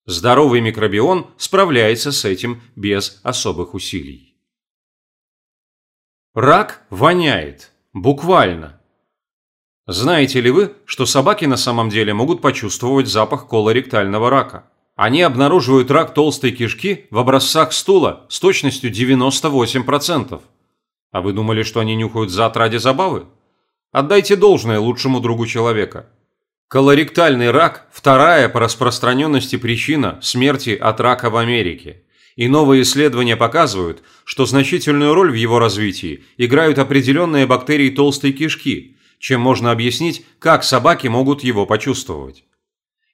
Здоровый микробион справляется с этим без особых усилий. Рак воняет. Буквально. Знаете ли вы, что собаки на самом деле могут почувствовать запах колоректального рака? Они обнаруживают рак толстой кишки в образцах стула с точностью 98%. А вы думали, что они нюхают зад ради забавы? Отдайте должное лучшему другу человека. Колоректальный рак – вторая по распространенности причина смерти от рака в Америке. И новые исследования показывают, что значительную роль в его развитии играют определенные бактерии толстой кишки, чем можно объяснить, как собаки могут его почувствовать.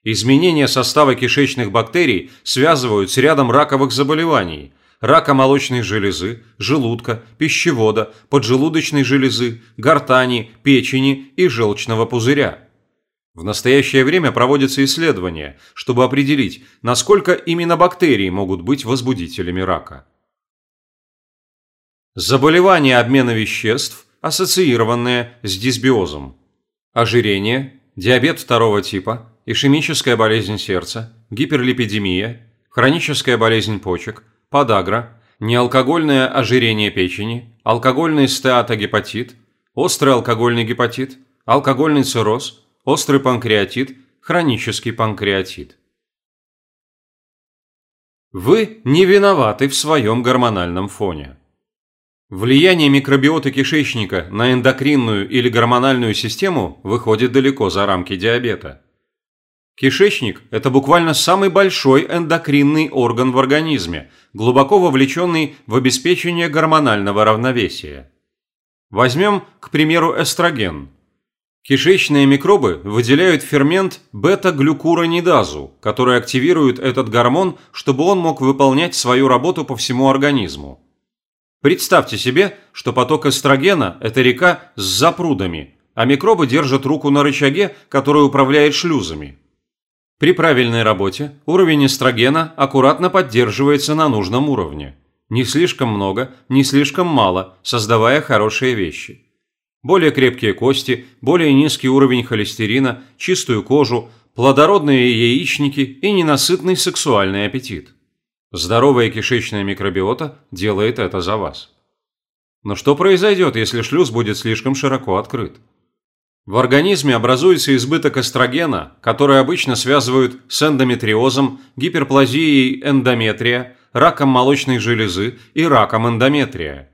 Изменения состава кишечных бактерий связывают с рядом раковых заболеваний – рака молочной железы, желудка, пищевода, поджелудочной железы, гортани, печени и желчного пузыря. В настоящее время проводятся исследования, чтобы определить, насколько именно бактерии могут быть возбудителями рака. Заболевания обмена веществ, ассоциированные с дисбиозом. Ожирение, диабет второго типа, ишемическая болезнь сердца, гиперлипидемия, хроническая болезнь почек – подагра, неалкогольное ожирение печени, алкогольный стеатогепатит, острый алкогольный гепатит, алкогольный цирроз, острый панкреатит, хронический панкреатит. Вы не виноваты в своем гормональном фоне. Влияние микробиоты кишечника на эндокринную или гормональную систему выходит далеко за рамки диабета. Кишечник – это буквально самый большой эндокринный орган в организме, глубоко вовлеченный в обеспечение гормонального равновесия. Возьмем, к примеру, эстроген. Кишечные микробы выделяют фермент бета-глюкуронидазу, который активирует этот гормон, чтобы он мог выполнять свою работу по всему организму. Представьте себе, что поток эстрогена – это река с запрудами, а микробы держат руку на рычаге, который управляет шлюзами. При правильной работе уровень эстрогена аккуратно поддерживается на нужном уровне. Не слишком много, не слишком мало, создавая хорошие вещи. Более крепкие кости, более низкий уровень холестерина, чистую кожу, плодородные яичники и ненасытный сексуальный аппетит. Здоровая кишечная микробиота делает это за вас. Но что произойдет, если шлюз будет слишком широко открыт? В организме образуется избыток эстрогена, который обычно связывают с эндометриозом, гиперплазией эндометрия, раком молочной железы и раком эндометрия.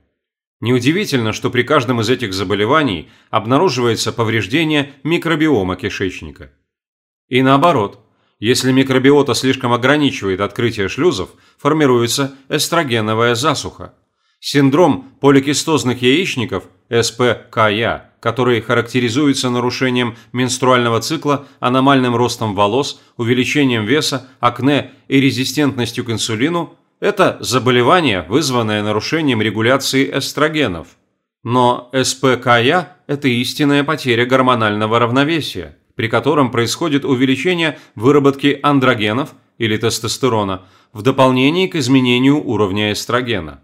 Неудивительно, что при каждом из этих заболеваний обнаруживается повреждение микробиома кишечника. И наоборот, если микробиота слишком ограничивает открытие шлюзов, формируется эстрогеновая засуха. Синдром поликистозных яичников, СПКЯ, который характеризуется нарушением менструального цикла, аномальным ростом волос, увеличением веса, акне и резистентностью к инсулину, это заболевание, вызванное нарушением регуляции эстрогенов. Но СПКЯ – это истинная потеря гормонального равновесия, при котором происходит увеличение выработки андрогенов или тестостерона в дополнение к изменению уровня эстрогена.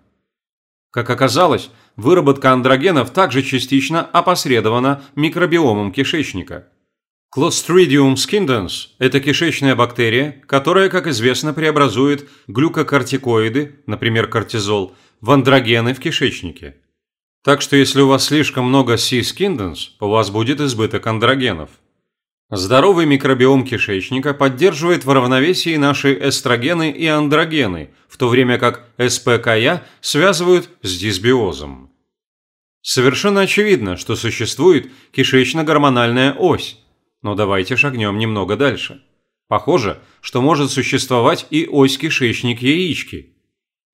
Как оказалось, выработка андрогенов также частично опосредована микробиомом кишечника. Clostridium scindens – это кишечная бактерия, которая, как известно, преобразует глюкокортикоиды, например, кортизол, в андрогены в кишечнике. Так что если у вас слишком много C. scindens, у вас будет избыток андрогенов – Здоровый микробиом кишечника поддерживает в равновесии наши эстрогены и андрогены, в то время как СПКЯ связывают с дисбиозом. Совершенно очевидно, что существует кишечно-гормональная ось, но давайте шагнем немного дальше. Похоже, что может существовать и ось кишечник-яички.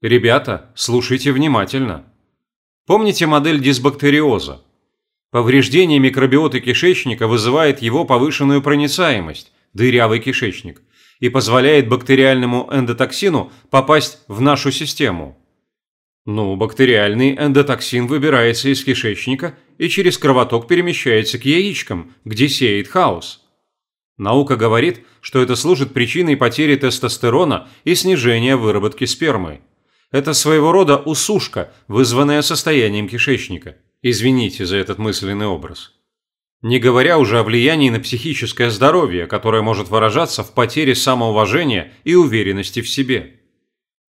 Ребята, слушайте внимательно. Помните модель дисбактериоза? Повреждение микробиоты кишечника вызывает его повышенную проницаемость, дырявый кишечник, и позволяет бактериальному эндотоксину попасть в нашу систему. Ну, бактериальный эндотоксин выбирается из кишечника и через кровоток перемещается к яичкам, где сеет хаос. Наука говорит, что это служит причиной потери тестостерона и снижения выработки спермы. Это своего рода усушка, вызванная состоянием кишечника. Извините за этот мысленный образ. Не говоря уже о влиянии на психическое здоровье, которое может выражаться в потере самоуважения и уверенности в себе.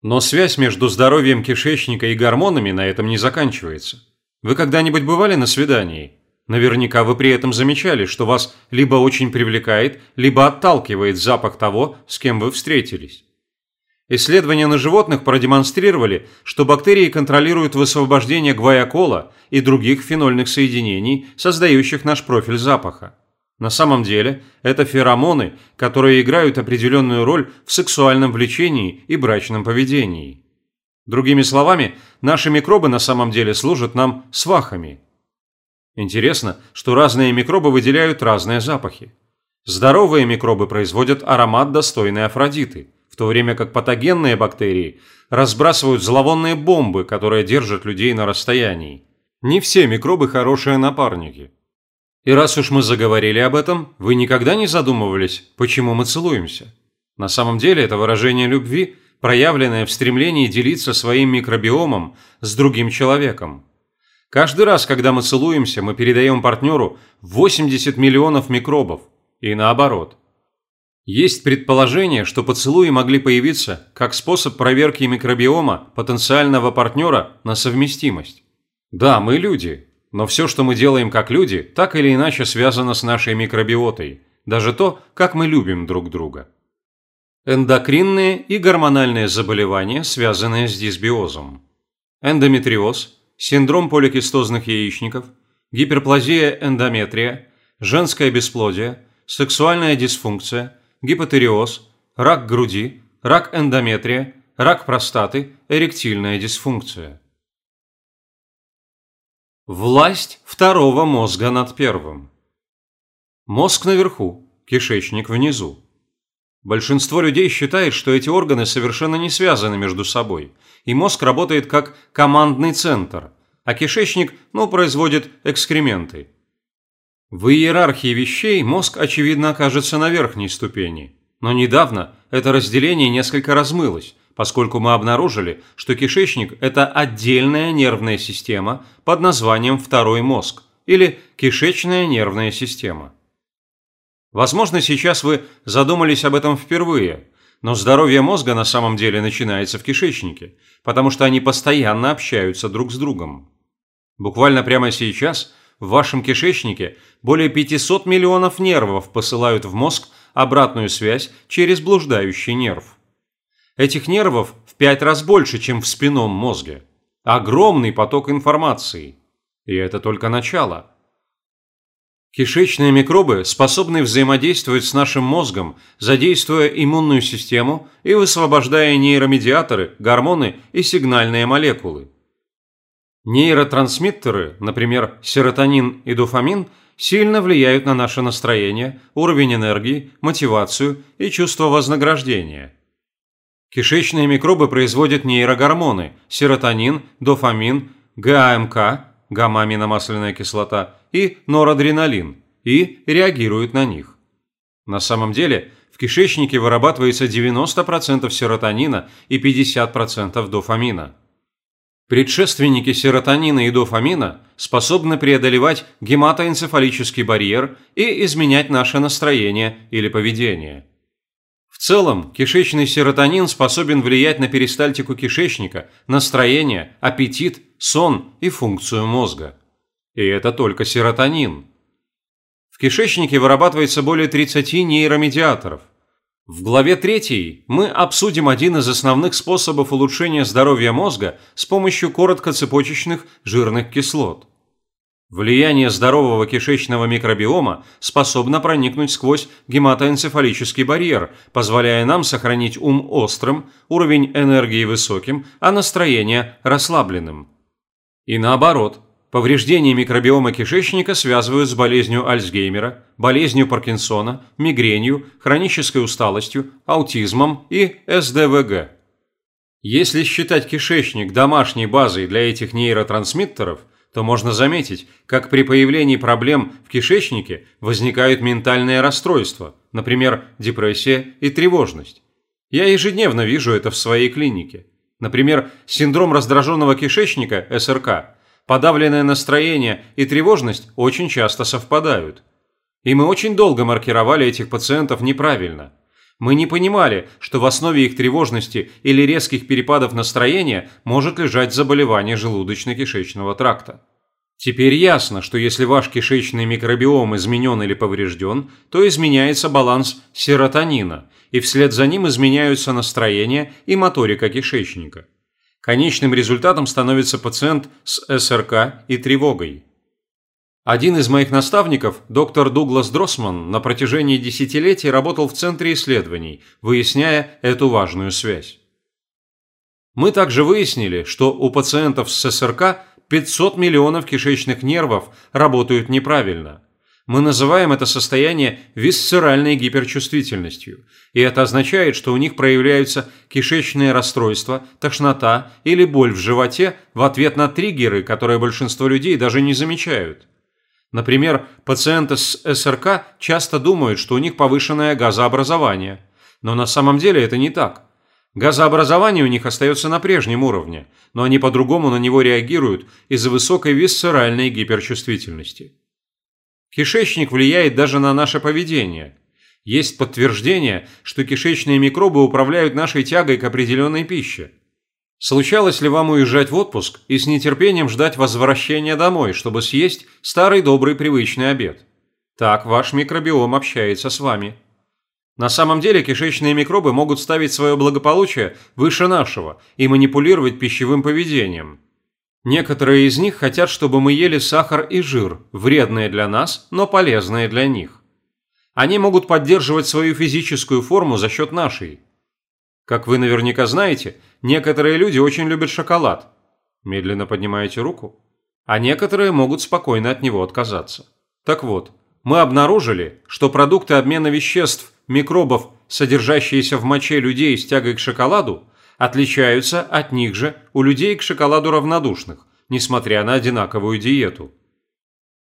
Но связь между здоровьем кишечника и гормонами на этом не заканчивается. Вы когда-нибудь бывали на свидании? Наверняка вы при этом замечали, что вас либо очень привлекает, либо отталкивает запах того, с кем вы встретились. Исследования на животных продемонстрировали, что бактерии контролируют высвобождение гвайакола и других фенольных соединений, создающих наш профиль запаха. На самом деле, это феромоны, которые играют определенную роль в сексуальном влечении и брачном поведении. Другими словами, наши микробы на самом деле служат нам свахами. Интересно, что разные микробы выделяют разные запахи. Здоровые микробы производят аромат, достойный Афродиты, в то время как патогенные бактерии разбрасывают зловонные бомбы, которые держат людей на расстоянии. Не все микробы хорошие напарники. И раз уж мы заговорили об этом, вы никогда не задумывались, почему мы целуемся? На самом деле это выражение любви, проявленное в стремлении делиться своим микробиомом с другим человеком. Каждый раз, когда мы целуемся, мы передаем партнеру 80 миллионов микробов. И наоборот. Есть предположение, что поцелуи могли появиться как способ проверки микробиома потенциального партнера на совместимость. Да, мы люди, но все, что мы делаем как люди, так или иначе связано с нашей микробиотой, даже то, как мы любим друг друга. Эндокринные и гормональные заболевания, связанные с дисбиозом. Эндометриоз, синдром поликистозных яичников, гиперплазия эндометрия, женское бесплодие, сексуальная дисфункция, гипотериоз, рак груди, рак эндометрия, рак простаты, эректильная дисфункция. Власть второго мозга над первым. Мозг наверху, кишечник внизу. Большинство людей считает, что эти органы совершенно не связаны между собой, и мозг работает как командный центр, а кишечник, ну, производит экскременты. В иерархии вещей мозг, очевидно, окажется на верхней ступени, но недавно это разделение несколько размылось, поскольку мы обнаружили, что кишечник – это отдельная нервная система под названием второй мозг или кишечная нервная система. Возможно, сейчас вы задумались об этом впервые, но здоровье мозга на самом деле начинается в кишечнике, потому что они постоянно общаются друг с другом. Буквально прямо сейчас в вашем кишечнике более 500 миллионов нервов посылают в мозг обратную связь через блуждающий нерв. Этих нервов в пять раз больше, чем в спинном мозге. Огромный поток информации. И это только начало. Кишечные микробы способны взаимодействовать с нашим мозгом, задействуя иммунную систему и высвобождая нейромедиаторы, гормоны и сигнальные молекулы. Нейротрансмиттеры, например, серотонин и дофамин, сильно влияют на наше настроение, уровень энергии, мотивацию и чувство вознаграждения. Кишечные микробы производят нейрогормоны – серотонин, дофамин, ГАМК – гамма-аминомасляная кислота и норадреналин и реагируют на них. На самом деле в кишечнике вырабатывается 90% серотонина и 50% дофамина. Предшественники серотонина и дофамина способны преодолевать гематоэнцефалический барьер и изменять наше настроение или поведение. В целом, кишечный серотонин способен влиять на перистальтику кишечника, настроение, аппетит, сон и функцию мозга. И это только серотонин. В кишечнике вырабатывается более 30 нейромедиаторов. В главе 3 мы обсудим один из основных способов улучшения здоровья мозга с помощью короткоцепочечных жирных кислот. Влияние здорового кишечного микробиома способно проникнуть сквозь гематоэнцефалический барьер, позволяя нам сохранить ум острым, уровень энергии высоким, а настроение расслабленным. И наоборот, повреждение микробиома кишечника связывают с болезнью Альцгеймера, болезнью Паркинсона, мигренью, хронической усталостью, аутизмом и СДВГ. Если считать кишечник домашней базой для этих нейротрансмиттеров – то можно заметить, как при появлении проблем в кишечнике возникают ментальные расстройства, например, депрессия и тревожность. Я ежедневно вижу это в своей клинике. Например, синдром раздраженного кишечника, СРК, подавленное настроение и тревожность очень часто совпадают. И мы очень долго маркировали этих пациентов неправильно. Мы не понимали, что в основе их тревожности или резких перепадов настроения может лежать заболевание желудочно-кишечного тракта. Теперь ясно, что если ваш кишечный микробиом изменен или поврежден, то изменяется баланс серотонина, и вслед за ним изменяются настроение и моторика кишечника. Конечным результатом становится пациент с СРК и тревогой. Один из моих наставников, доктор Дуглас Дроссман, на протяжении десятилетий работал в Центре исследований, выясняя эту важную связь. Мы также выяснили, что у пациентов с СРК 500 миллионов кишечных нервов работают неправильно. Мы называем это состояние висцеральной гиперчувствительностью, и это означает, что у них проявляются кишечные расстройства, тошнота или боль в животе в ответ на триггеры, которые большинство людей даже не замечают. Например, пациенты с СРК часто думают, что у них повышенное газообразование, но на самом деле это не так. Газообразование у них остается на прежнем уровне, но они по-другому на него реагируют из-за высокой висцеральной гиперчувствительности. Кишечник влияет даже на наше поведение. Есть подтверждение, что кишечные микробы управляют нашей тягой к определенной пище. Случалось ли вам уезжать в отпуск и с нетерпением ждать возвращения домой, чтобы съесть старый добрый привычный обед? Так ваш микробиом общается с вами. На самом деле кишечные микробы могут ставить свое благополучие выше нашего и манипулировать пищевым поведением. Некоторые из них хотят, чтобы мы ели сахар и жир, вредные для нас, но полезные для них. Они могут поддерживать свою физическую форму за счет нашей. Как вы наверняка знаете, некоторые люди очень любят шоколад. Медленно поднимаете руку. А некоторые могут спокойно от него отказаться. Так вот, мы обнаружили, что продукты обмена веществ микробов, содержащиеся в моче людей с тягой к шоколаду, отличаются от них же у людей к шоколаду равнодушных, несмотря на одинаковую диету.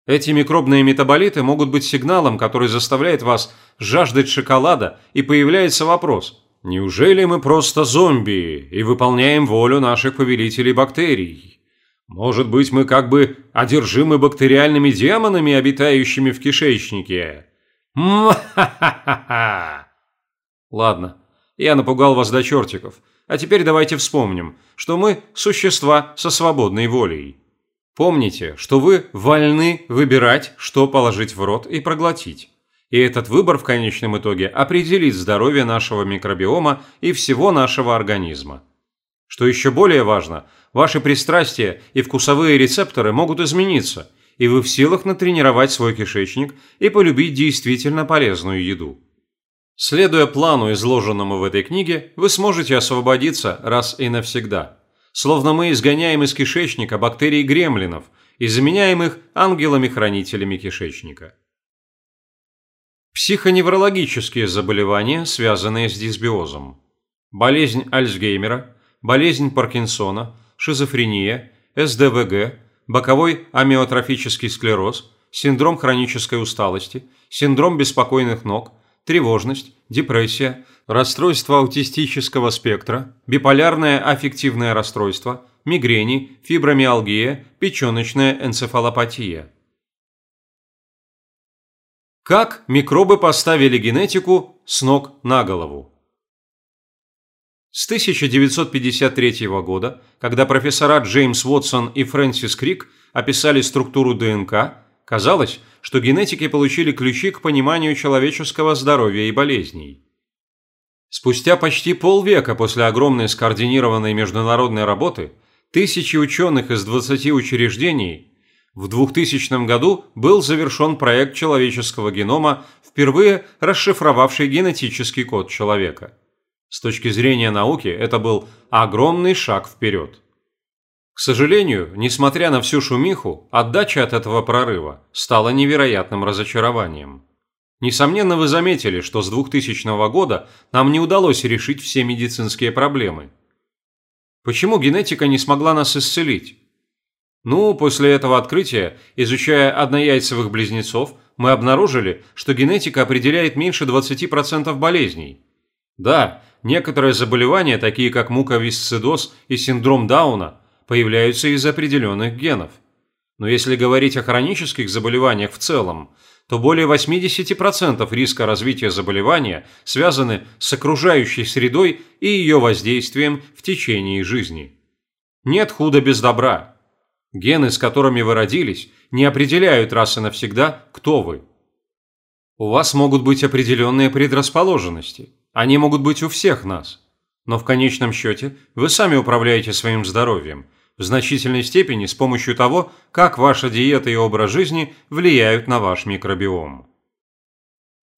Эти микробные метаболиты могут быть сигналом, который заставляет вас жаждать шоколада, и появляется вопрос – Неужели мы просто зомби и выполняем волю наших повелителей бактерий? Может быть, мы как бы одержимы бактериальными демонами, обитающими в кишечнике? М-ха-ха-ха! Ладно, я напугал вас до чертиков. А теперь давайте вспомним, что мы – существа со свободной волей. Помните, что вы вольны выбирать, что положить в рот и проглотить. И этот выбор в конечном итоге определит здоровье нашего микробиома и всего нашего организма. Что еще более важно, ваши пристрастия и вкусовые рецепторы могут измениться – и вы в силах натренировать свой кишечник и полюбить действительно полезную еду. Следуя плану, изложенному в этой книге, вы сможете освободиться раз и навсегда. Словно мы изгоняем из кишечника бактерий гремлинов и заменяем их ангелами-хранителями кишечника. Психоневрологические заболевания, связанные с дисбиозом. Болезнь Альцгеймера, болезнь Паркинсона, шизофрения, СДВГ, боковой амиотрофический склероз, синдром хронической усталости, синдром беспокойных ног, тревожность, депрессия, расстройство аутистического спектра, биполярное аффективное расстройство, мигрени, фибромиалгия, печеночная энцефалопатия. Как микробы поставили генетику с ног на голову? С 1953 года, когда профессора Джеймс Уотсон и Фрэнсис Крик описали структуру ДНК, казалось, что генетики получили ключи к пониманию человеческого здоровья и болезней. Спустя почти полвека после огромной скоординированной международной работы тысячи ученых из 20 учреждений в 2000 году был завершен проект человеческого генома, впервые расшифровавший генетический код человека – с точки зрения науки это был огромный шаг вперед. К сожалению, несмотря на всю шумиху, отдача от этого прорыва стала невероятным разочарованием. Несомненно, вы заметили, что с 2000 года нам не удалось решить все медицинские проблемы. Почему генетика не смогла нас исцелить? Ну, после этого открытия, изучая однояйцевых близнецов, мы обнаружили, что генетика определяет меньше 20% болезней. Да, Некоторые заболевания, такие как муковисцидоз и синдром Дауна, появляются из определенных генов. Но если говорить о хронических заболеваниях в целом, то более 80% риска развития заболевания связаны с окружающей средой и ее воздействием в течение жизни. Нет худа без добра. Гены, с которыми вы родились, не определяют раз и навсегда, кто вы. У вас могут быть определенные предрасположенности. Они могут быть у всех нас. Но в конечном счете вы сами управляете своим здоровьем, в значительной степени с помощью того, как ваша диета и образ жизни влияют на ваш микробиом.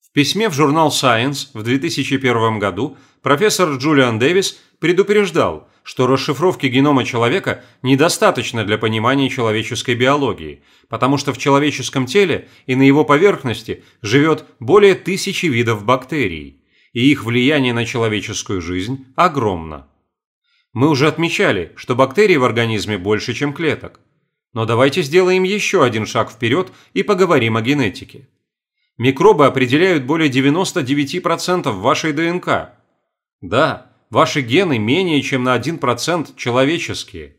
В письме в журнал Science в 2001 году профессор Джулиан Дэвис предупреждал, что расшифровки генома человека недостаточно для понимания человеческой биологии, потому что в человеческом теле и на его поверхности живет более тысячи видов бактерий, и их влияние на человеческую жизнь огромно. Мы уже отмечали, что бактерий в организме больше, чем клеток. Но давайте сделаем еще один шаг вперед и поговорим о генетике. Микробы определяют более 99% вашей ДНК. Да, ваши гены менее чем на 1% человеческие.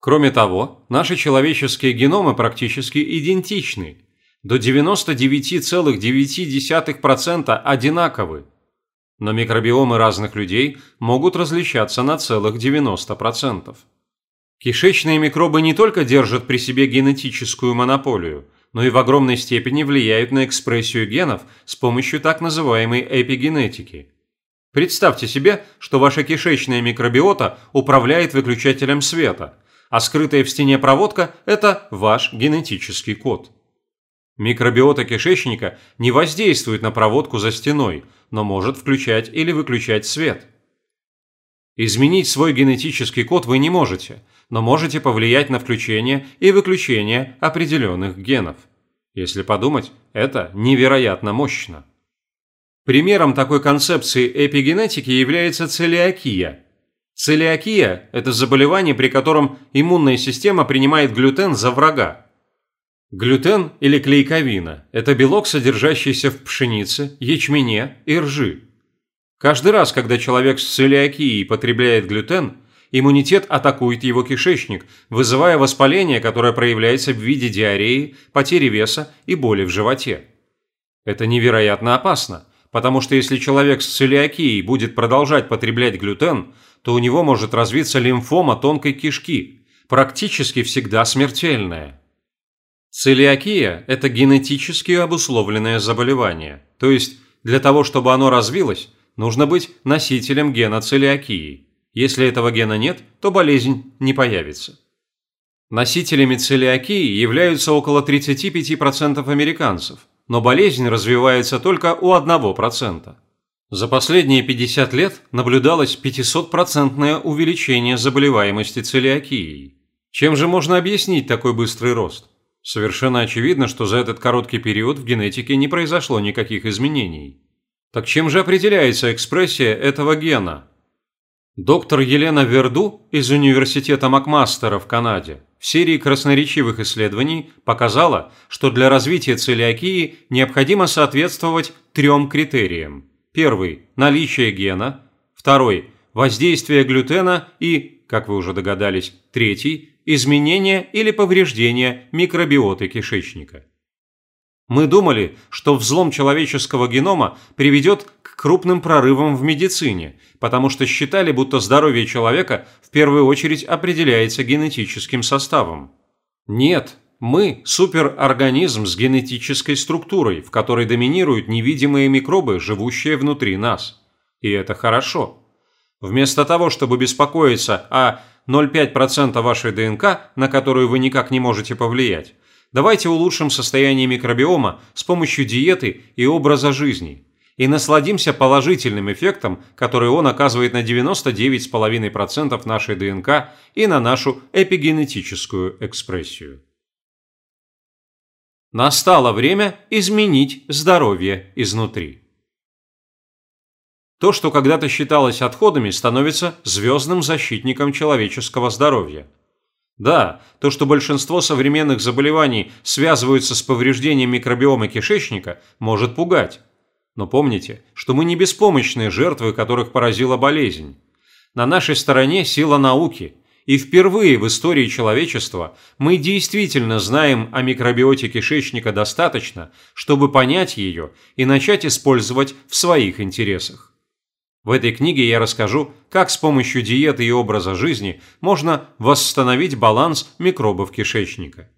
Кроме того, наши человеческие геномы практически идентичны. До 99,9% одинаковы. Но микробиомы разных людей могут различаться на целых 90%. Кишечные микробы не только держат при себе генетическую монополию, но и в огромной степени влияют на экспрессию генов с помощью так называемой эпигенетики – Представьте себе, что ваша кишечная микробиота управляет выключателем света, а скрытая в стене проводка – это ваш генетический код. Микробиота кишечника не воздействует на проводку за стеной, но может включать или выключать свет. Изменить свой генетический код вы не можете, но можете повлиять на включение и выключение определенных генов. Если подумать, это невероятно мощно. Примером такой концепции эпигенетики является целиакия. Целиакия – это заболевание, при котором иммунная система принимает глютен за врага. Глютен или клейковина – это белок, содержащийся в пшенице, ячмене и ржи. Каждый раз, когда человек с целиакией потребляет глютен, иммунитет атакует его кишечник, вызывая воспаление, которое проявляется в виде диареи, потери веса и боли в животе. Это невероятно опасно потому что если человек с целиакией будет продолжать потреблять глютен, то у него может развиться лимфома тонкой кишки, практически всегда смертельная. Целиакия – это генетически обусловленное заболевание, то есть для того, чтобы оно развилось, нужно быть носителем гена целиакии. Если этого гена нет, то болезнь не появится. Носителями целиакии являются около 35% американцев, но болезнь развивается только у 1%. За последние 50 лет наблюдалось 500-процентное увеличение заболеваемости целиакией. Чем же можно объяснить такой быстрый рост? Совершенно очевидно, что за этот короткий период в генетике не произошло никаких изменений. Так чем же определяется экспрессия этого гена? Доктор Елена Верду из Университета Макмастера в Канаде в серии красноречивых исследований показала, что для развития целиакии необходимо соответствовать трем критериям. Первый – наличие гена. Второй – воздействие глютена и, как вы уже догадались, третий – изменение или повреждение микробиоты кишечника. Мы думали, что взлом человеческого генома приведет к крупным прорывам в медицине, потому что считали, будто здоровье человека в первую очередь определяется генетическим составом. Нет, мы – суперорганизм с генетической структурой, в которой доминируют невидимые микробы, живущие внутри нас. И это хорошо. Вместо того, чтобы беспокоиться о 0,5% вашей ДНК, на которую вы никак не можете повлиять, Давайте улучшим состояние микробиома с помощью диеты и образа жизни и насладимся положительным эффектом, который он оказывает на 99,5% нашей ДНК и на нашу эпигенетическую экспрессию. Настало время изменить здоровье изнутри. То, что когда-то считалось отходами, становится звездным защитником человеческого здоровья – да, то, что большинство современных заболеваний связываются с повреждением микробиома кишечника, может пугать. Но помните, что мы не беспомощные жертвы, которых поразила болезнь. На нашей стороне сила науки, и впервые в истории человечества мы действительно знаем о микробиоте кишечника достаточно, чтобы понять ее и начать использовать в своих интересах. В этой книге я расскажу, как с помощью диеты и образа жизни можно восстановить баланс микробов кишечника.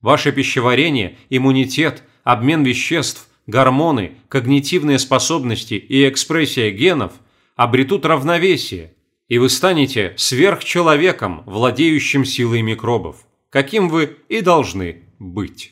Ваше пищеварение, иммунитет, обмен веществ, гормоны, когнитивные способности и экспрессия генов обретут равновесие, и вы станете сверхчеловеком, владеющим силой микробов, каким вы и должны быть.